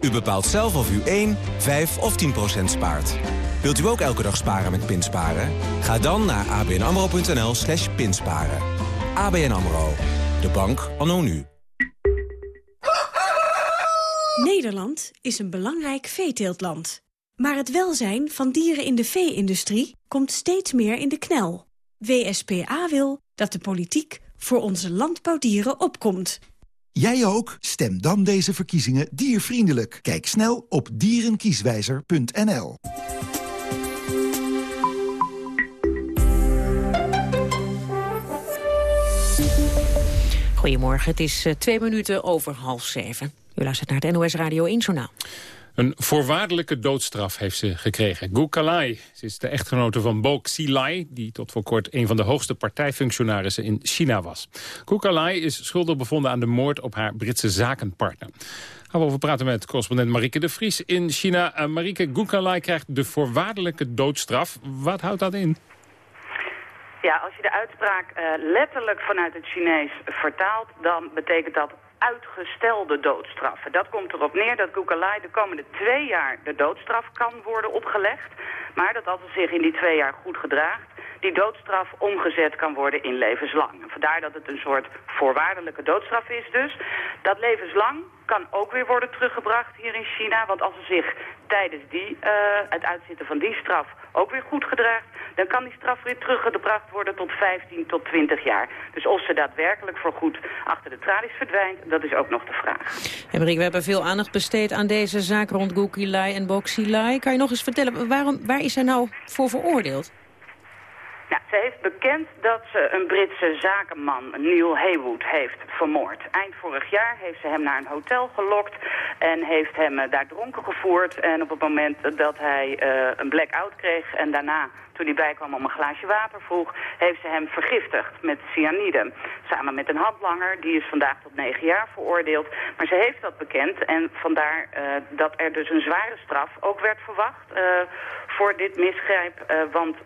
U bepaalt zelf of u 1, 5 of 10 procent spaart. Wilt u ook elke dag sparen met Pinsparen? Ga dan naar abnamro.nl slash pinsparen. ABN AMRO, de bank anno nu. Nederland is een belangrijk veeteeltland. Maar het welzijn van dieren in de vee-industrie komt steeds meer in de knel. WSPA wil dat de politiek voor onze landbouwdieren opkomt. Jij ook? Stem dan deze verkiezingen diervriendelijk. Kijk snel op dierenkieswijzer.nl. Goedemorgen, het is uh, twee minuten over half zeven. U luistert naar het NOS Radio 1 Journaal. Een voorwaardelijke doodstraf heeft ze gekregen. Gu Kalai, ze is de echtgenote van Bo Xilai... die tot voor kort een van de hoogste partijfunctionarissen in China was. Gu Kalai is schuldig bevonden aan de moord op haar Britse zakenpartner. Gaan we over praten met correspondent Marieke de Vries in China. Uh, Marieke, Gu Kalai krijgt de voorwaardelijke doodstraf. Wat houdt dat in? Ja, als je de uitspraak uh, letterlijk vanuit het Chinees vertaalt... dan betekent dat uitgestelde doodstraffen. Dat komt erop neer dat Gukalai de komende twee jaar de doodstraf kan worden opgelegd. Maar dat als hij zich in die twee jaar goed gedraagt, die doodstraf omgezet kan worden in levenslang. Vandaar dat het een soort voorwaardelijke doodstraf is dus. Dat levenslang kan ook weer worden teruggebracht hier in China. Want als ze zich tijdens die, uh, het uitzitten van die straf ook weer goed gedraagt... dan kan die straf weer teruggebracht worden tot 15 tot 20 jaar. Dus of ze daadwerkelijk voorgoed achter de tralies verdwijnt, dat is ook nog de vraag. En we hebben veel aandacht besteed aan deze zaak rond Gukilai en Boxilai. Kan je nog eens vertellen, waarom, waar is hij nou voor veroordeeld? Nou, ze heeft bekend dat ze een Britse zakenman, Neil Haywood, heeft vermoord. Eind vorig jaar heeft ze hem naar een hotel gelokt en heeft hem uh, daar dronken gevoerd. En op het moment dat hij uh, een blackout kreeg en daarna toen hij bijkwam om een glaasje water vroeg, heeft ze hem vergiftigd met cyanide. Samen met een handlanger, die is vandaag tot negen jaar veroordeeld. Maar ze heeft dat bekend en vandaar uh, dat er dus een zware straf ook werd verwacht voor dit misgrijp. Want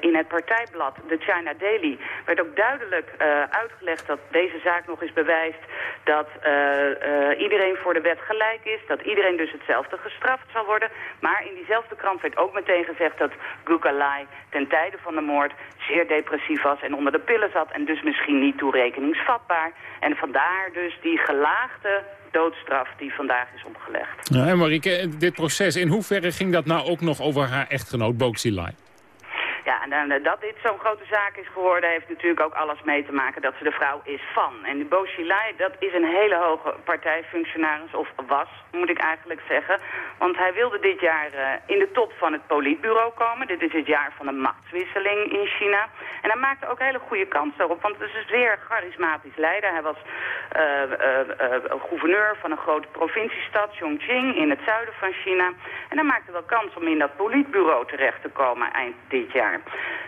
in het partijblad, de China Daily, werd ook duidelijk uitgelegd dat deze zaak nog eens bewijst dat iedereen voor de wet gelijk is. Dat iedereen dus hetzelfde gestraft zal worden. Maar in diezelfde krant werd ook meteen gezegd dat Gukalai ten tijde van de moord zeer depressief was en onder de pillen zat en dus misschien niet toerekeningsvatbaar. En vandaar dus die gelaagde doodstraf die vandaag is opgelegd. Ja, en Marieke, dit proces, in hoeverre ging dat nou ook nog over haar echtgenoot Boxilai? Ja, en eh, dat dit zo'n grote zaak is geworden... heeft natuurlijk ook alles mee te maken dat ze de vrouw is van. En die Bochilai, dat is een hele hoge partijfunctionaris, of was, moet ik eigenlijk zeggen. Want hij wilde dit jaar uh, in de top van het politbureau komen. Dit is het jaar van de machtswisseling in China. En hij maakte ook hele goede kans daarop, want het is een zeer charismatisch leider. Hij was uh, gouverneur van een grote provinciestad, Chongqing, in het zuiden van China. En hij maakte wel kans om in dat politbureau terecht te komen eind dit jaar.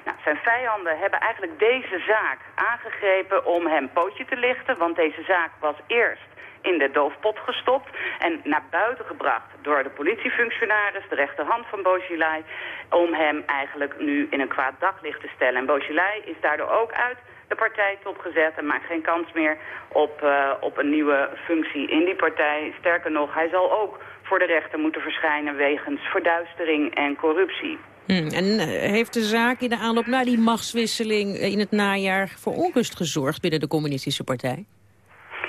Nou, zijn vijanden hebben eigenlijk deze zaak aangegrepen om hem pootje te lichten. Want deze zaak was eerst in de doofpot gestopt en naar buiten gebracht door de politiefunctionaris, de rechterhand van Bojilai, om hem eigenlijk nu in een kwaad daglicht te stellen. En Bojilai is daardoor ook uit de partij topgezet en maakt geen kans meer op, uh, op een nieuwe functie in die partij. Sterker nog, hij zal ook voor de rechter moeten verschijnen wegens verduistering en corruptie. Hmm, en eh, heeft de zaak in de aanloop naar die machtswisseling in het najaar voor onrust gezorgd binnen de communistische partij?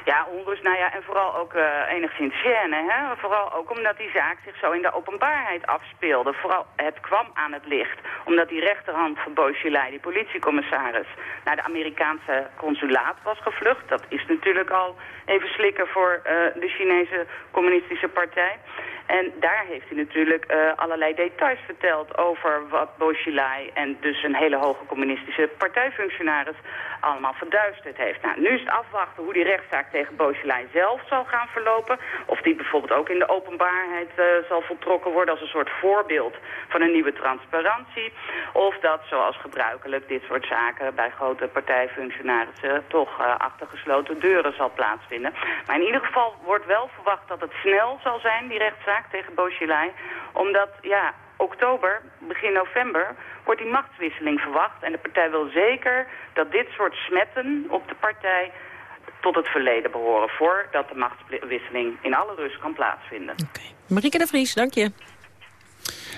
Ja, onrust, nou ja, en vooral ook uh, enigszins gêne, hè. Vooral ook omdat die zaak zich zo in de openbaarheid afspeelde. Vooral, het kwam aan het licht, omdat die rechterhand van Beaujolais, die politiecommissaris, naar de Amerikaanse consulaat was gevlucht. Dat is natuurlijk al even slikken voor de Chinese communistische partij. En daar heeft hij natuurlijk uh, allerlei details verteld over wat Beaujolais en dus een hele hoge communistische partijfunctionaris allemaal verduisterd heeft. Nou, nu is het afwachten hoe die rechtszaak tegen Beaujolais zelf zal gaan verlopen. Of die bijvoorbeeld ook in de openbaarheid uh, zal voltrokken worden als een soort voorbeeld van een nieuwe transparantie. Of dat, zoals gebruikelijk, dit soort zaken bij grote partijfunctionarissen toch uh, achter gesloten deuren zal plaatsvinden. Maar in ieder geval wordt wel verwacht dat het snel zal zijn, die rechtszaak tegen Beaujolais. Omdat, ja, oktober, begin november, wordt die machtswisseling verwacht. En de partij wil zeker dat dit soort smetten op de partij tot het verleden behoren... voordat de machtswisseling in alle rust kan plaatsvinden. Okay. Marieke de Vries, dank je.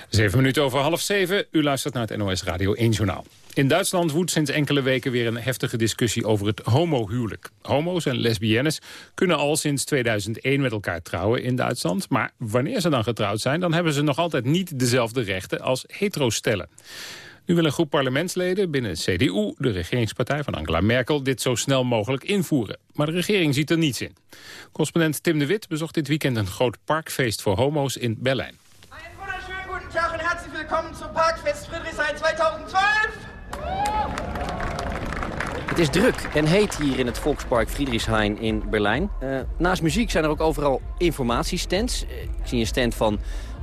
Zeven minuten over half zeven. U luistert naar het NOS Radio 1 Journaal. In Duitsland woedt sinds enkele weken weer een heftige discussie over het homohuwelijk. Homo's en lesbiennes kunnen al sinds 2001 met elkaar trouwen in Duitsland. Maar wanneer ze dan getrouwd zijn, dan hebben ze nog altijd niet dezelfde rechten als heterostellen. Nu wil een groep parlementsleden binnen CDU, de regeringspartij van Angela Merkel, dit zo snel mogelijk invoeren. Maar de regering ziet er niets in. Correspondent Tim de Wit bezocht dit weekend een groot parkfeest voor homo's in Berlijn. Een wunderschönen guten Tag en hartelijk welkom zu Parkfest Friedrichshain 2012. Het is druk en heet hier in het Volkspark Friedrichshain in Berlijn. Uh, naast muziek zijn er ook overal informatiestands. Uh, ik zie een stand van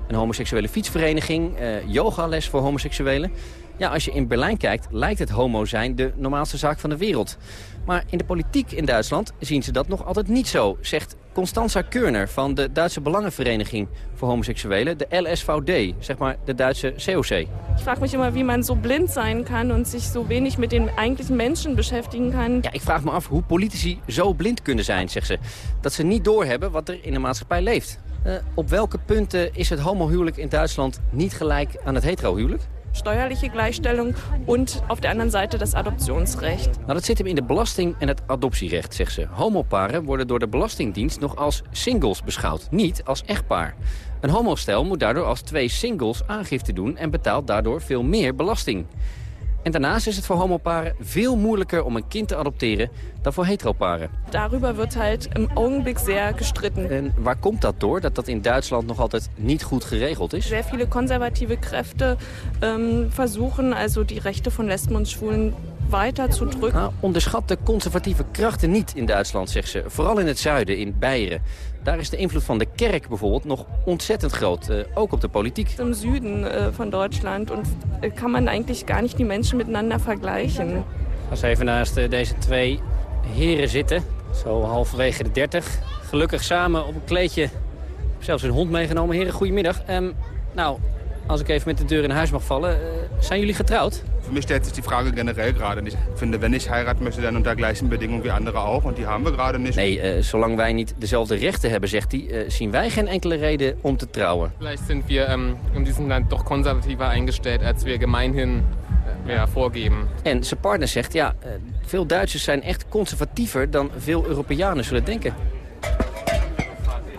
een homoseksuele fietsvereniging, uh, yogales voor homoseksuelen. Ja, als je in Berlijn kijkt, lijkt het homo zijn de normaalste zaak van de wereld. Maar in de politiek in Duitsland zien ze dat nog altijd niet zo, zegt Constanza Körner van de Duitse Belangenvereniging voor Homoseksuelen, de LSVD, zeg maar de Duitse COC. Ik vraag me immer, wie man zo blind zijn kan en zich zo weinig met den eigentlichen mensen beschäftigen kan. Ja, ik vraag me af hoe politici zo blind kunnen zijn, zegt ze. Dat ze niet doorhebben wat er in de maatschappij leeft. Uh, op welke punten is het homohuwelijk in Duitsland niet gelijk aan het heterohuwelijk? Steuerliche Gleichstellung und auf der anderen Seite das Adoptionsrecht. Nou, dat zit hem in de belasting en het adoptierecht, zegt ze. Homoparen worden door de Belastingdienst nog als singles beschouwd, niet als echtpaar. Een homostel moet daardoor als twee singles aangifte doen en betaalt daardoor veel meer belasting. En daarnaast is het voor homoparen veel moeilijker om een kind te adopteren dan voor heteroparen. Daarover wordt halt im Augenblick sehr gestritten. En waar komt dat door, dat dat in Duitsland nog altijd niet goed geregeld is? Sehr viele conservative Kräfte ähm, versuchen also die Rechte von Lesben und Schwulen weiter zu drücken. Nou, onderschat de conservatieve krachten niet in Duitsland, zegt ze. Vooral in het zuiden, in Beieren. Daar is de invloed van de kerk bijvoorbeeld nog ontzettend groot, uh, ook op de politiek. Im Süden uh, van Duitsland en kan man eigenlijk gar niet die mensen miteinander vergleichen. Als we even naast uh, deze twee heren zitten, zo halverwege de 30. Gelukkig samen op een kleedje, zelfs een hond meegenomen. Heren, goedemiddag. Um, nou, als ik even met de deur in huis mag vallen, uh, zijn jullie getrouwd? Für mich stellt sich die Frage generell gerade nicht. Ich finde, wenn ich heiraten möchte, dann unter gleichen Bedingungen wie andere auch. Und die haben wir gerade nicht. Nee, uh, zolang wij niet dezelfde rechten hebben, zegt hij, uh, zien wij geen enkele reden om te trouwen. Vielleicht sind wir um, in diesem Land doch konservativer eingestellt, als wir gemeinhin ja, voorgeven. En zijn partner zegt, ja, veel Duitsers zijn echt conservatiever dan veel Europeanen zullen denken.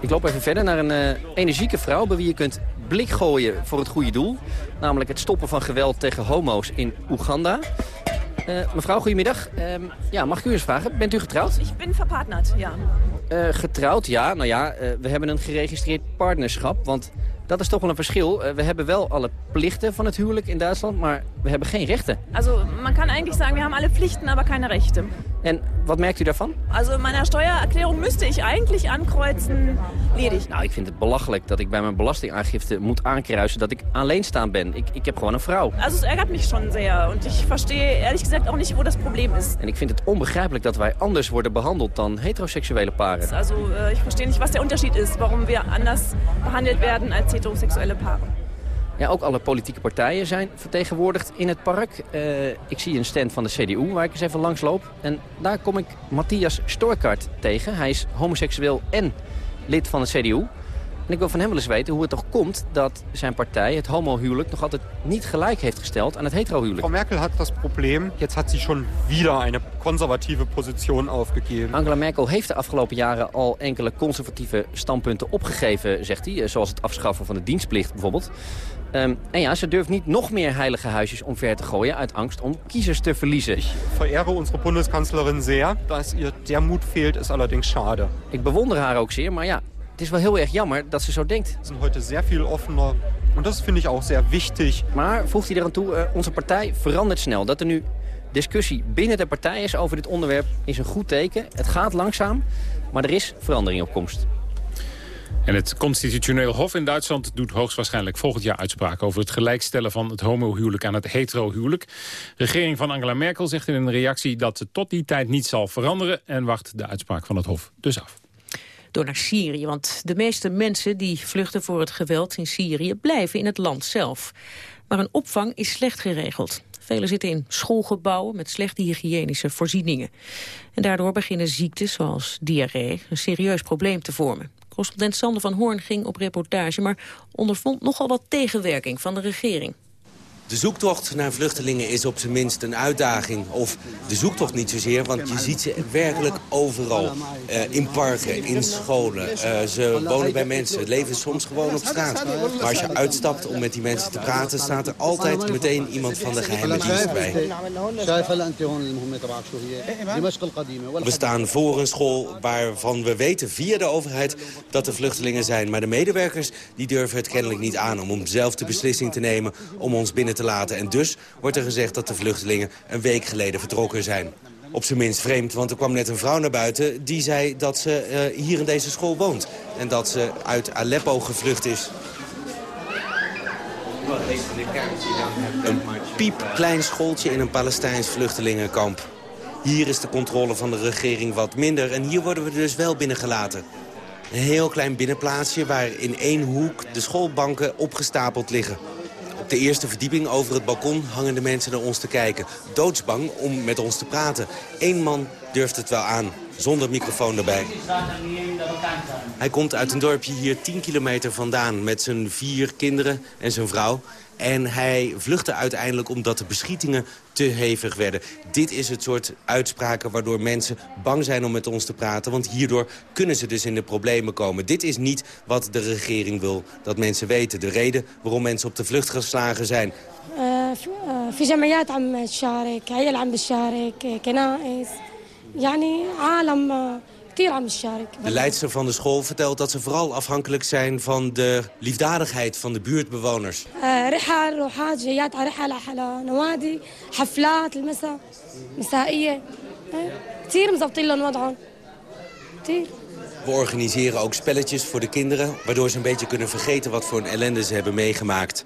Ik loop even verder naar een eh, energieke vrouw... bij wie je kunt blik gooien voor het goede doel. Namelijk het stoppen van geweld tegen homo's in Oeganda. Eh, mevrouw, goedemiddag. Ehm, ja, mag ik u eens vragen? Bent u getrouwd? Ik ben verpartnert, ja. Eh, getrouwd, ja. Nou ja, eh, we hebben een geregistreerd partnerschap. Want dat is toch wel een verschil. We hebben wel alle plichten van het huwelijk in Duitsland, maar we hebben geen rechten. Also man kann eigentlich sagen, wir haben alle Pflichten, aber keine Rechte. En wat merkt u daarvan? Also in meiner Steuererklärung müsste ich eigentlich ankreuzen, ledig. Nou, ik vind het belachelijk dat ik bij mijn belastingaangifte moet aankruisen dat ik alleenstaand ben. Ik, ik heb gewoon een vrouw. Also es ärgert mich schon sehr und ich verstehe ehrlich gesagt auch nicht, wo das Problem ist. En ik vind het onbegrijpelijk dat wij anders worden behandeld dan heteroseksuele paren. Also äh, ich verstehe nicht, was der Unterschied ist, warum wir anders behandelt werden als heterosexuelle Paare. Ja, ook alle politieke partijen zijn vertegenwoordigd in het park. Eh, ik zie een stand van de CDU waar ik eens even langs loop. En daar kom ik Matthias Storkart tegen. Hij is homoseksueel en lid van de CDU. En ik wil van hem wel eens weten hoe het toch komt dat zijn partij het homohuwelijk nog altijd niet gelijk heeft gesteld aan het heterohuwelijk. Frau Merkel hat das Problem, jetzt hat sie schon wieder eine konservative Position aufgegeben. Angela Merkel heeft de afgelopen jaren al enkele conservatieve standpunten opgegeven, zegt hij. eh, Zoals het afschaffen van de dienstplicht bijvoorbeeld. Ehm, en ja, ze durft niet nog meer heilige huisjes omver te gooien... uit angst om kiezers te verliezen. verehre unsere Bundeskanzlerin sehr. Dass ihr der Mut fehlt, ist allerdings schade. Ik bewonder haar ook zeer, maar ja, het is wel heel erg jammer dat ze zo denkt. Wir sind heute sehr viel offener. Und das finde ich auch sehr wichtig. Maar, voegt hij eraan toe, eh, onze partij verandert snel. Dat er nu discussie binnen de partij is over dit onderwerp is een goed teken. Het gaat langzaam, maar er is verandering op komst. En het Constitutioneel Hof in Duitsland doet hoogstwaarschijnlijk volgend jaar uitspraak over het gelijkstellen van het homohuwelijk aan het heterohuwelijk. De regering van Angela Merkel zegt in een reactie dat ze tot die tijd niet zal veranderen en wacht de uitspraak van het Hof dus af. Door naar Syrië, want de meeste mensen die vluchten voor het geweld in Syrië blijven in het land zelf. Maar een opvang is slecht geregeld. Velen zitten in schoolgebouwen met slechte hygiënische voorzieningen. En daardoor beginnen ziektes zoals diarree een serieus probleem te vormen. Correspondent Sander van Hoorn ging op reportage, maar ondervond nogal wat tegenwerking van de regering. De zoektocht naar vluchtelingen is op zijn minst een uitdaging. Of de zoektocht niet zozeer, want je ziet ze werkelijk overal. Eh, in parken, in scholen. Eh, ze wonen bij mensen, leven soms gewoon op straat. Maar als je uitstapt om met die mensen te praten... staat er altijd meteen iemand van de geheime dienst bij. We staan voor een school waarvan we weten via de overheid dat er vluchtelingen zijn. Maar de medewerkers die durven het kennelijk niet aan om zelf de beslissing te nemen om ons binnen te laten. En dus wordt er gezegd dat de vluchtelingen een week geleden vertrokken zijn. Op zijn minst vreemd, want er kwam net een vrouw naar buiten... die zei dat ze eh, hier in deze school woont. En dat ze uit Aleppo gevlucht is. Een piepklein schooltje in een Palestijns vluchtelingenkamp. Hier is de controle van de regering wat minder en hier worden we dus wel binnengelaten. Een heel klein binnenplaatsje waar in één hoek de schoolbanken opgestapeld liggen. De eerste verdieping over het balkon hangen de mensen naar ons te kijken. Doodsbang om met ons te praten. Eén man durft het wel aan, zonder microfoon erbij. Hij komt uit een dorpje hier 10 kilometer vandaan... met zijn vier kinderen en zijn vrouw. En hij vluchtte uiteindelijk omdat de beschietingen te hevig werden. Dit is het soort uitspraken waardoor mensen bang zijn om met ons te praten. Want hierdoor kunnen ze dus in de problemen komen. Dit is niet wat de regering wil dat mensen weten. De reden waarom mensen op de vlucht geslagen zijn. في جمعيات عم تشارك عيال عم بتشارك كنائس يعني عالم كثير عم تشارك De leidster van de school vertelt dat ze vooral afhankelijk zijn van de liefdadigheid van de buurtbewoners. رحل روحات جايات على رحل على نوادي حفلات المساء مسائية كثير مزبطين لهم وضعهم كثير We organiseren ook spelletjes voor de kinderen... waardoor ze een beetje kunnen vergeten wat voor een ellende ze hebben meegemaakt.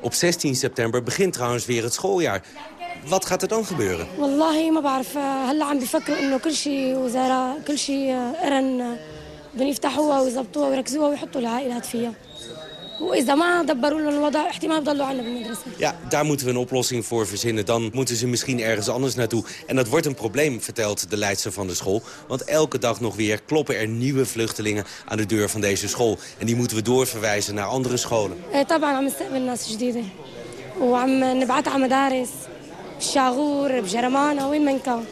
Op 16 september begint trouwens weer het schooljaar. Wat gaat er dan gebeuren? والله ما بعرف هلا عم بفكروا انه كل شيء وزاره كل شيء قرن بدهم يفتحوها ويظبطوها ويركزوها ويحطوا العائلات فيها واذا ما دبروا لهم الوضع احتمال يضلوا عنا بالمدرسه Ja, daar moeten we een oplossing voor verzinnen. Dan moeten ze misschien ergens anders naartoe. En dat wordt een probleem, vertelt de leidster van de school. Want elke dag nog weer kloppen er nieuwe vluchtelingen aan de deur van deze school. En die moeten we doorverwijzen naar andere scholen. طبعا عم نستقبل ناس جديده وعم نبعثها على مدارس Shagoer, al in men kan.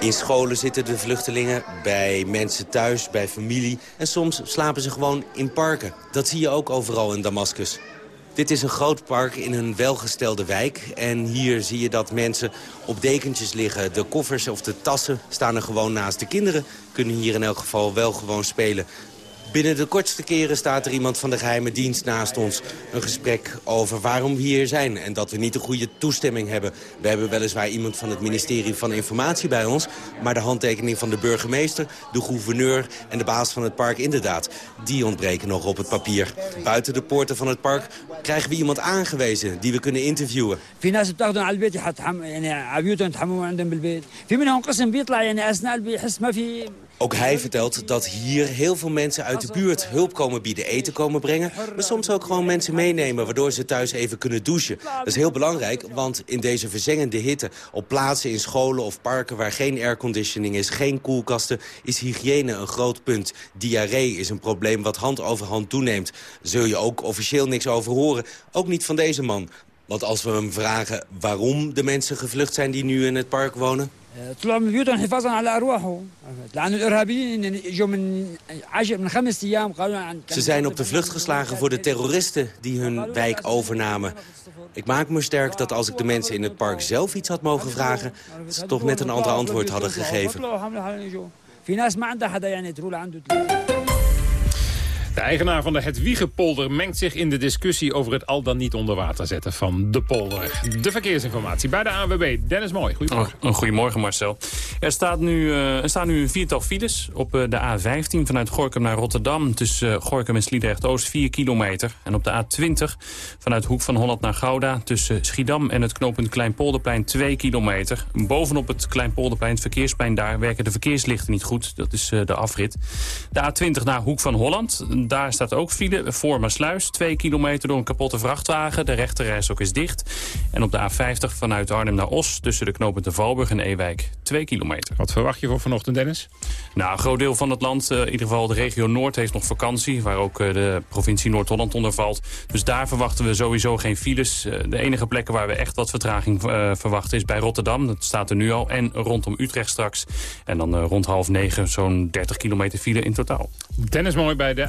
In scholen zitten de vluchtelingen, bij mensen thuis, bij familie... en soms slapen ze gewoon in parken. Dat zie je ook overal in Damascus. Dit is een groot park in een welgestelde wijk. En hier zie je dat mensen op dekentjes liggen. De koffers of de tassen staan er gewoon naast. De kinderen kunnen hier in elk geval wel gewoon spelen. Binnen de kortste keren staat er iemand van de geheime dienst naast ons. Een gesprek over waarom we hier zijn en dat we niet de goede toestemming hebben. We hebben weliswaar iemand van het ministerie van Informatie bij ons... maar de handtekening van de burgemeester, de gouverneur en de baas van het park inderdaad... die ontbreken nog op het papier. Buiten de poorten van het park krijgen we iemand aangewezen die we kunnen interviewen. Ook hij vertelt dat hier heel veel mensen uit de buurt hulp komen bieden, eten komen brengen. Maar soms ook gewoon mensen meenemen, waardoor ze thuis even kunnen douchen. Dat is heel belangrijk, want in deze verzengende hitte... op plaatsen in scholen of parken waar geen airconditioning is, geen koelkasten... is hygiëne een groot punt. Diarree is een probleem wat hand over hand toeneemt. Zul je ook officieel niks over horen. Ook niet van deze man. Want als we hem vragen waarom de mensen gevlucht zijn die nu in het park wonen... طلعوا من بيوتهم حفاظا على ارواحهم لان الارهابيين اجوا من عشر من خمس ايام قالوا Ze zijn op de vlucht geslagen voor de terroristen die hun wijk overnamen. Ik maak me sterk dat als ik de mensen in het park zelf iets had mogen vragen... ze toch net een ander antwoord hadden gegeven. de eigenaar van de Hedwiegepolder mengt zich in de discussie over het al dan niet onder water zetten van de polder. De verkeersinformatie bij de ANWB. Dennis Mooi, goedemorgen. Oh, goedemorgen Marcel. Er, staat nu, uh, er staan nu een viertal files op uh, de A15 vanuit Gorkum naar Rotterdam. Tussen uh, Gorkum en Sliedrecht-Oost 4 kilometer. En op de A20 vanuit Hoek van Holland naar Gouda tussen Schiedam en het knooppunt Kleinpolderplein 2 kilometer. Bovenop het Kleinpolderplein, het verkeersplein daar, werken de verkeerslichten niet goed. Dat is de afrit. De A20 naar Hoek van Holland daar staat ook file voor Maasluis. Twee kilometer door een kapotte vrachtwagen. De rechterreis is dicht. En op de A50 vanuit Arnhem naar Os... tussen de knooppunten Valburg en Ewijk. Twee kilometer. Wat verwacht je voor vanochtend, Dennis? Nou, een groot deel van het land, uh, in ieder geval de regio Noord... heeft nog vakantie, waar ook uh, de provincie Noord-Holland onder valt. Dus daar verwachten we sowieso geen files. Uh, de enige plekken waar we echt wat vertraging verwachten is bij Rotterdam. Dat staat er nu al. En rondom Utrecht straks. En dan rond half negen zo'n 30 kilometer file in totaal. Dennis Mooi bij de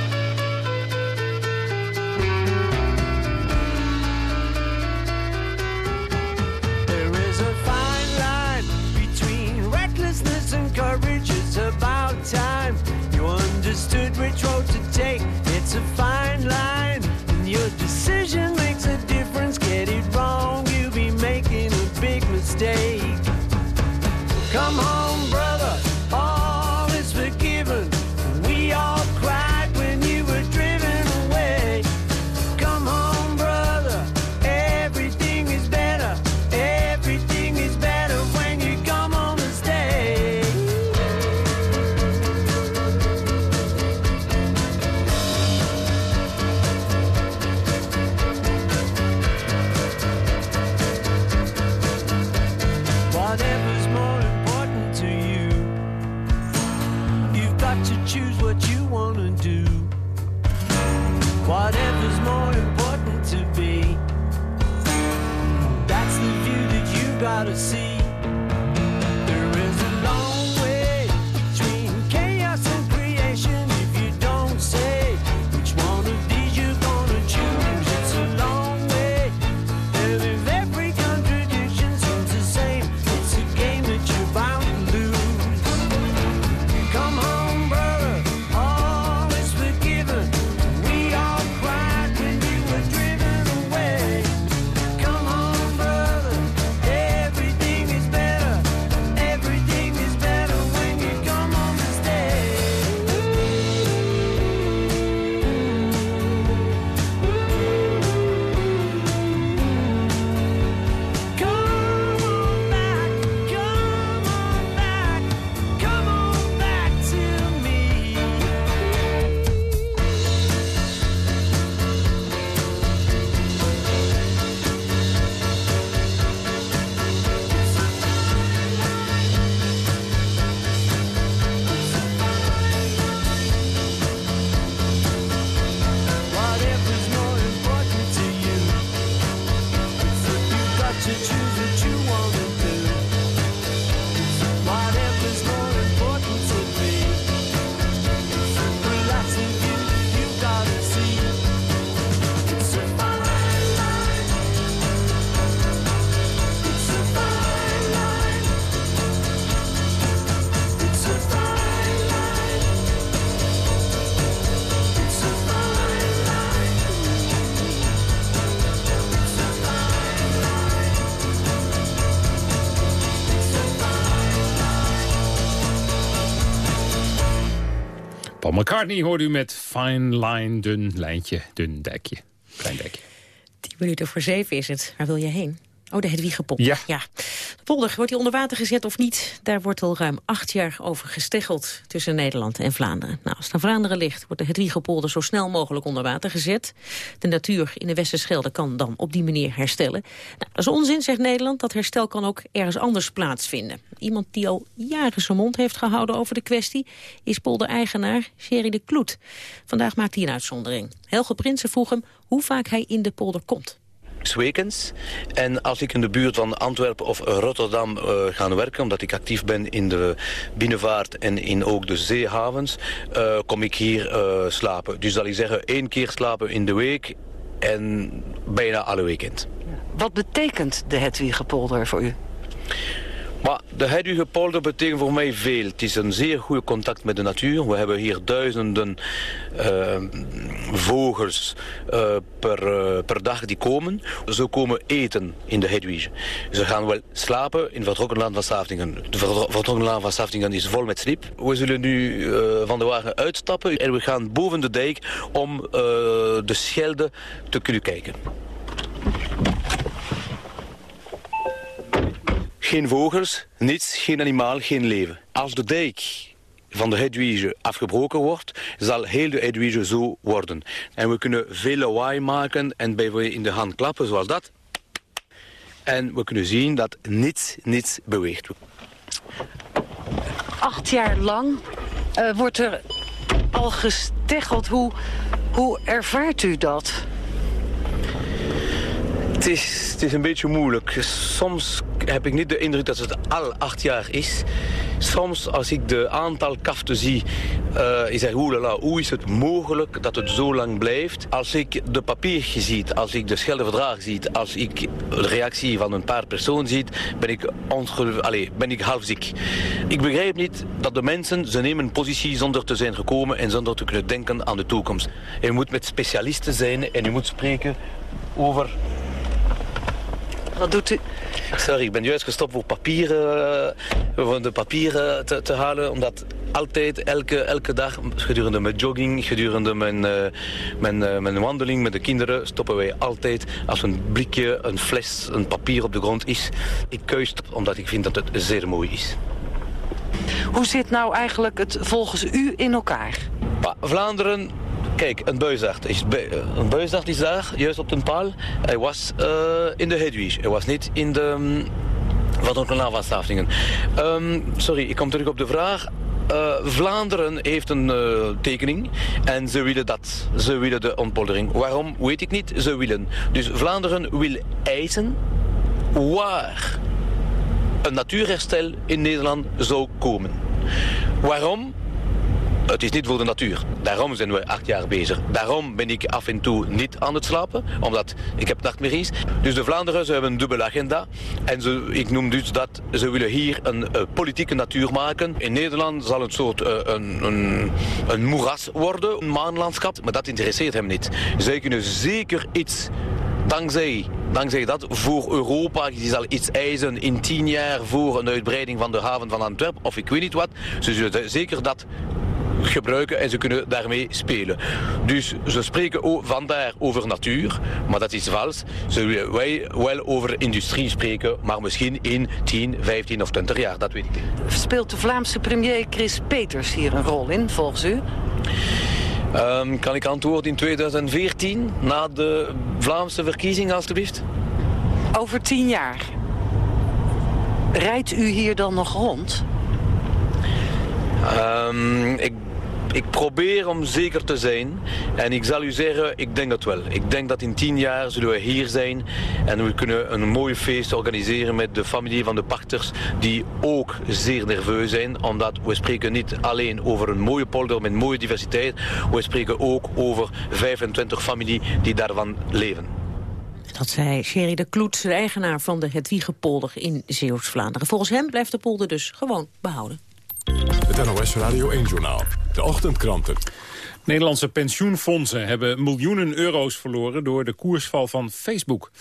Paul McCartney hoort u met Fine Line, dun lijntje, dun dekje. Klein dekje. 10 minuten voor zeven is het. Waar wil je heen? Oh, de Hedwiegepolder. Ja. ja. De polder, wordt die onder water gezet of niet? Daar wordt al ruim acht jaar over gesteggeld tussen Nederland en Vlaanderen. Nou, als het aan Vlaanderen ligt, wordt de Hedwiegepolder zo snel mogelijk onder water gezet. De natuur in de Westerschelde kan dan op die manier herstellen. Nou, dat is onzin, zegt Nederland. Dat herstel kan ook ergens anders plaatsvinden. Iemand die al jaren zijn mond heeft gehouden over de kwestie... is polder-eigenaar Sherry de Kloet. Vandaag maakt hij een uitzondering. Helge Prinsen vroeg hem hoe vaak hij in de polder komt. Wekens. En als ik in de buurt van Antwerpen of Rotterdam uh, ga werken, omdat ik actief ben in de binnenvaart en in ook de zeehavens, uh, kom ik hier uh, slapen. Dus zal ik zeggen één keer slapen in de week en bijna alle weekend. Wat betekent de Hedwigepolder voor u? Maar de Hedwige polder betekent voor mij veel. Het is een zeer goede contact met de natuur. We hebben hier duizenden uh, vogels uh, per, uh, per dag die komen. Ze komen eten in de Hedwige. Ze gaan wel slapen in het vertrokken land van Saftingen. Het vertrokken land van Saftingen is vol met sliep. We zullen nu van de wagen uitstappen en we gaan boven de dijk om de Schelde te kunnen kijken. Geen vogels, niets, geen animaal, geen leven. Als de dijk van de Hedwige afgebroken wordt, zal heel de Hedwige zo worden. En we kunnen veel lawaai maken en bij we in de hand klappen zoals dat. En we kunnen zien dat niets, niets beweegt. Acht jaar lang uh, wordt er al gesteggeld. Hoe, hoe ervaart u dat? Het is, is een beetje moeilijk. Soms heb ik niet de indruk dat het al acht jaar is. Soms als ik de aantal kaften zie, uh, ik zeg oelala, hoe is het mogelijk dat het zo lang blijft? Als ik de papiertje zie, als ik de scheldeverdrag zie, als ik de reactie van een paar personen zie, ben ik, Allee, ben ik half ziek. Ik begrijp niet dat de mensen, ze nemen een positie zonder te zijn gekomen en zonder te kunnen denken aan de toekomst. Je moet met specialisten zijn en je moet spreken over wat doet u? Sorry, ik ben juist gestopt voor papieren, voor de papieren te, te halen. Omdat altijd, elke, elke dag, gedurende mijn jogging, gedurende mijn, uh, mijn, uh, mijn wandeling met de kinderen, stoppen wij altijd als een blikje, een fles, een papier op de grond is. Ik kuist omdat ik vind dat het zeer mooi is. Hoe zit nou eigenlijk het volgens u in elkaar? Vlaanderen Kijk, een buizacht is, een buizacht is daar, juist op de paal. Hij was uh, in de Hedwig. Hij was niet in de... Um, wat ook van Staftingen. Um, sorry, ik kom terug op de vraag. Uh, Vlaanderen heeft een uh, tekening en ze willen dat. Ze willen de ontpoldering. Waarom, weet ik niet. Ze willen. Dus Vlaanderen wil eisen waar een natuurherstel in Nederland zou komen. Waarom? Het is niet voor de natuur. Daarom zijn we acht jaar bezig. Daarom ben ik af en toe niet aan het slapen, omdat ik heb nachtmerries. Dus de Vlaanderen ze hebben een dubbele agenda. En ze, ik noem dus dat ze willen hier een uh, politieke natuur maken. In Nederland zal het soort uh, een, een, een moeras worden, een maanlandschap. Maar dat interesseert hem niet. Zij kunnen zeker iets dankzij, dankzij dat voor Europa, die zal iets eisen in tien jaar voor een uitbreiding van de haven van Antwerpen, of ik weet niet wat. Ze zullen zeker dat gebruiken en ze kunnen daarmee spelen. Dus ze spreken vandaar over natuur, maar dat is vals. Ze willen wij wel over industrie spreken, maar misschien in 10, 15 of 20 jaar, dat weet ik niet. Speelt de Vlaamse premier Chris Peters hier een rol in, volgens u? Um, kan ik antwoorden in 2014, na de Vlaamse verkiezingen, alstublieft? Over tien jaar. Rijdt u hier dan nog rond? Um, ik ik probeer om zeker te zijn. En ik zal u zeggen, ik denk dat wel. Ik denk dat in tien jaar zullen we hier zijn. En we kunnen een mooi feest organiseren met de familie van de pachters. Die ook zeer nerveus zijn. Omdat we spreken niet alleen over een mooie polder met mooie diversiteit. We spreken ook over 25 familie die daarvan leven. Dat zei Sherry de Kloet, de eigenaar van de Hedwiegepolder in Zeeuws-Vlaanderen. Volgens hem blijft de polder dus gewoon behouden. Het NOS Radio 1-journaal. De ochtendkranten. Nederlandse pensioenfondsen hebben miljoenen euro's verloren... door de koersval van Facebook.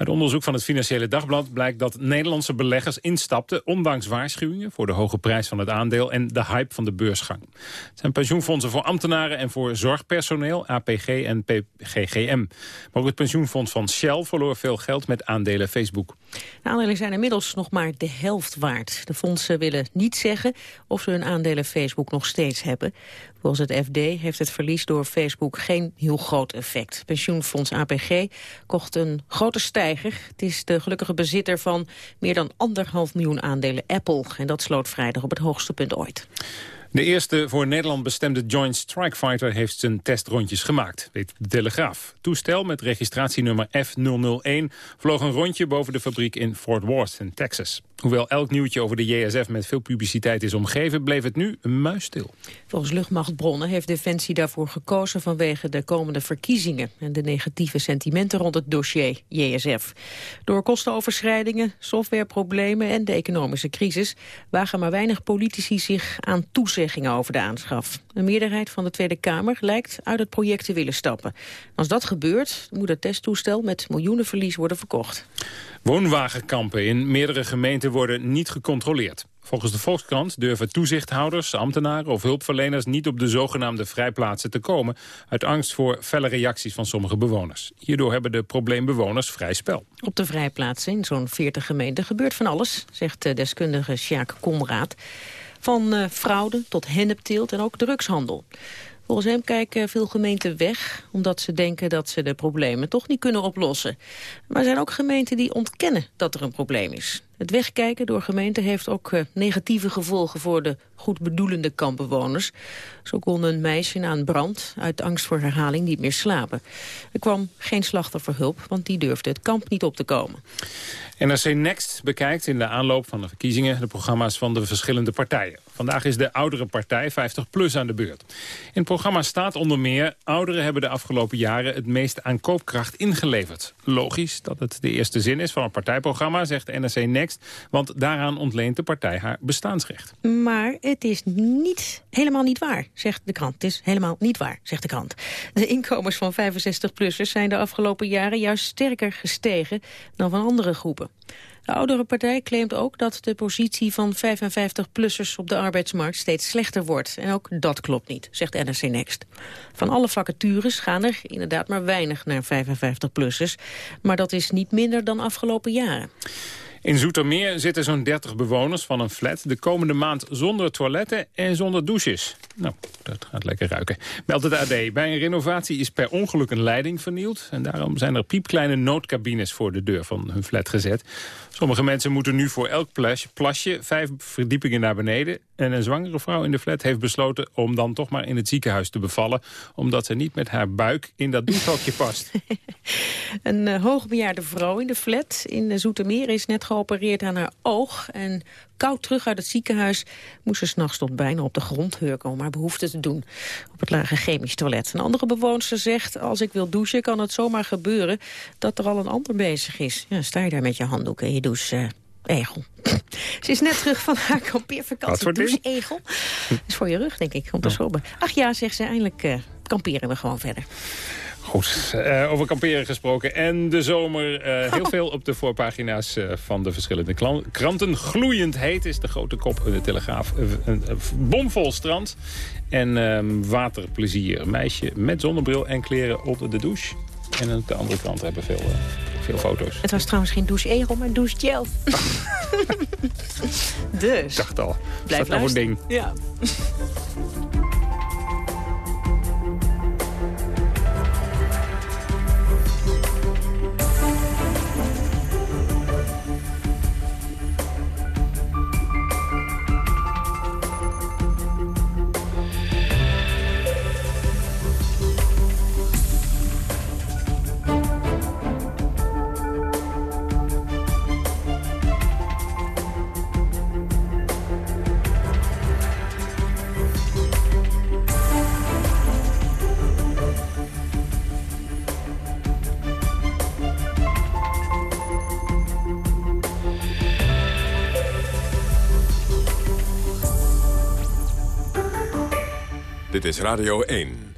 Uit onderzoek van het Financiële Dagblad blijkt dat Nederlandse beleggers instapten... ondanks waarschuwingen voor de hoge prijs van het aandeel en de hype van de beursgang. Het zijn pensioenfondsen voor ambtenaren en voor zorgpersoneel, APG en PGGM. Maar ook het pensioenfonds van Shell verloor veel geld met aandelen Facebook. De aandelen zijn inmiddels nog maar de helft waard. De fondsen willen niet zeggen of ze hun aandelen Facebook nog steeds hebben. Volgens het FD heeft het verlies door Facebook geen heel groot effect. Pensioenfonds APG kocht een grote stijger. Het is de gelukkige bezitter van meer dan anderhalf miljoen aandelen Apple. En dat sloot vrijdag op het hoogste punt ooit. De eerste voor Nederland bestemde Joint Strike Fighter heeft zijn testrondjes gemaakt, weet de Telegraaf. Toestel met registratienummer F001 vloog een rondje boven de fabriek in Fort Worth in Texas. Hoewel elk nieuwtje over de JSF met veel publiciteit is omgeven, bleef het nu muisstil. Volgens luchtmachtbronnen heeft Defensie daarvoor gekozen vanwege de komende verkiezingen en de negatieve sentimenten rond het dossier JSF. Door kostenoverschrijdingen, softwareproblemen en de economische crisis wagen maar weinig politici zich aan toezeggingen over de aanschaf. Een meerderheid van de Tweede Kamer lijkt uit het project te willen stappen. Als dat gebeurt, moet het testtoestel met miljoenen verlies worden verkocht. Woonwagenkampen in meerdere gemeenten worden niet gecontroleerd. Volgens de Volkskrant durven toezichthouders, ambtenaren of hulpverleners niet op de zogenaamde vrijplaatsen te komen, uit angst voor felle reacties van sommige bewoners. Hierdoor hebben de probleembewoners vrij spel. Op de vrijplaatsen in zo'n 40 gemeenten gebeurt van alles, zegt de deskundige Sjaak Komraad. Van uh, fraude tot hennepteelt en ook drugshandel. Volgens hem kijken veel gemeenten weg, omdat ze denken dat ze de problemen toch niet kunnen oplossen. Maar er zijn ook gemeenten die ontkennen dat er een probleem is. Het wegkijken door gemeenten heeft ook uh, negatieve gevolgen voor de goed bedoelende kampbewoners. Zo kon een meisje na een brand uit angst voor herhaling niet meer slapen. Er kwam geen slachtofferhulp, want die durfde het kamp niet op te komen. NRC Next bekijkt in de aanloop van de verkiezingen de programma's van de verschillende partijen. Vandaag is de oudere partij 50PLUS aan de beurt. In het programma staat onder meer... ouderen hebben de afgelopen jaren het meest aan koopkracht ingeleverd. Logisch dat het de eerste zin is van een partijprogramma, zegt NRC Next... want daaraan ontleent de partij haar bestaansrecht. Maar het is niet, helemaal niet waar, zegt de krant. Het is helemaal niet waar, zegt de krant. De inkomens van 65-plussers zijn de afgelopen jaren juist sterker gestegen dan van andere groepen. De oudere partij claimt ook dat de positie van 55-plussers op de arbeidsmarkt steeds slechter wordt. En ook dat klopt niet, zegt NRC Next. Van alle vacatures gaan er inderdaad maar weinig naar 55-plussers. Maar dat is niet minder dan afgelopen jaren. In Zoetermeer zitten zo'n 30 bewoners van een flat... de komende maand zonder toiletten en zonder douches. Nou, dat gaat lekker ruiken. Meldt het AD. Bij een renovatie is per ongeluk een leiding vernield... en daarom zijn er piepkleine noodcabines voor de deur van hun flat gezet. Sommige mensen moeten nu voor elk plasje vijf verdiepingen naar beneden... en een zwangere vrouw in de flat heeft besloten om dan toch maar in het ziekenhuis te bevallen... omdat ze niet met haar buik in dat douchehokje past. een uh, hoogbejaarde vrouw in de flat in Zoetermeer is net geopereerd aan haar oog... en koud terug uit het ziekenhuis moest ze s'nachts tot bijna op de grond hurken... om haar behoefte te doen op het lage chemisch toilet. Een andere bewoonster zegt, als ik wil douchen kan het zomaar gebeuren... dat er al een ander bezig is. Ja, sta je daar met je handdoek en je douche... Uh, Egel. Ze is net terug van haar kampeervakantie. Douche-egel. Dat is voor je rug, denk ik, om te schrobben. Ach ja, zegt ze, eindelijk uh, kamperen we gewoon verder. Goed, uh, over kamperen gesproken. En de zomer, uh, heel veel op de voorpagina's uh, van de verschillende kranten. Gloeiend heet is de grote kop in de Telegraaf. Een bomvol strand en ehm, waterplezier. Meisje met zonnebril en kleren onder de douche. En aan de andere kant hebben veel, veel foto's. Het was trouwens geen douche-egel, maar douche-gel. dus. Ik dacht al. Blijf dat nou een ding? Ja. Dit is Radio 1.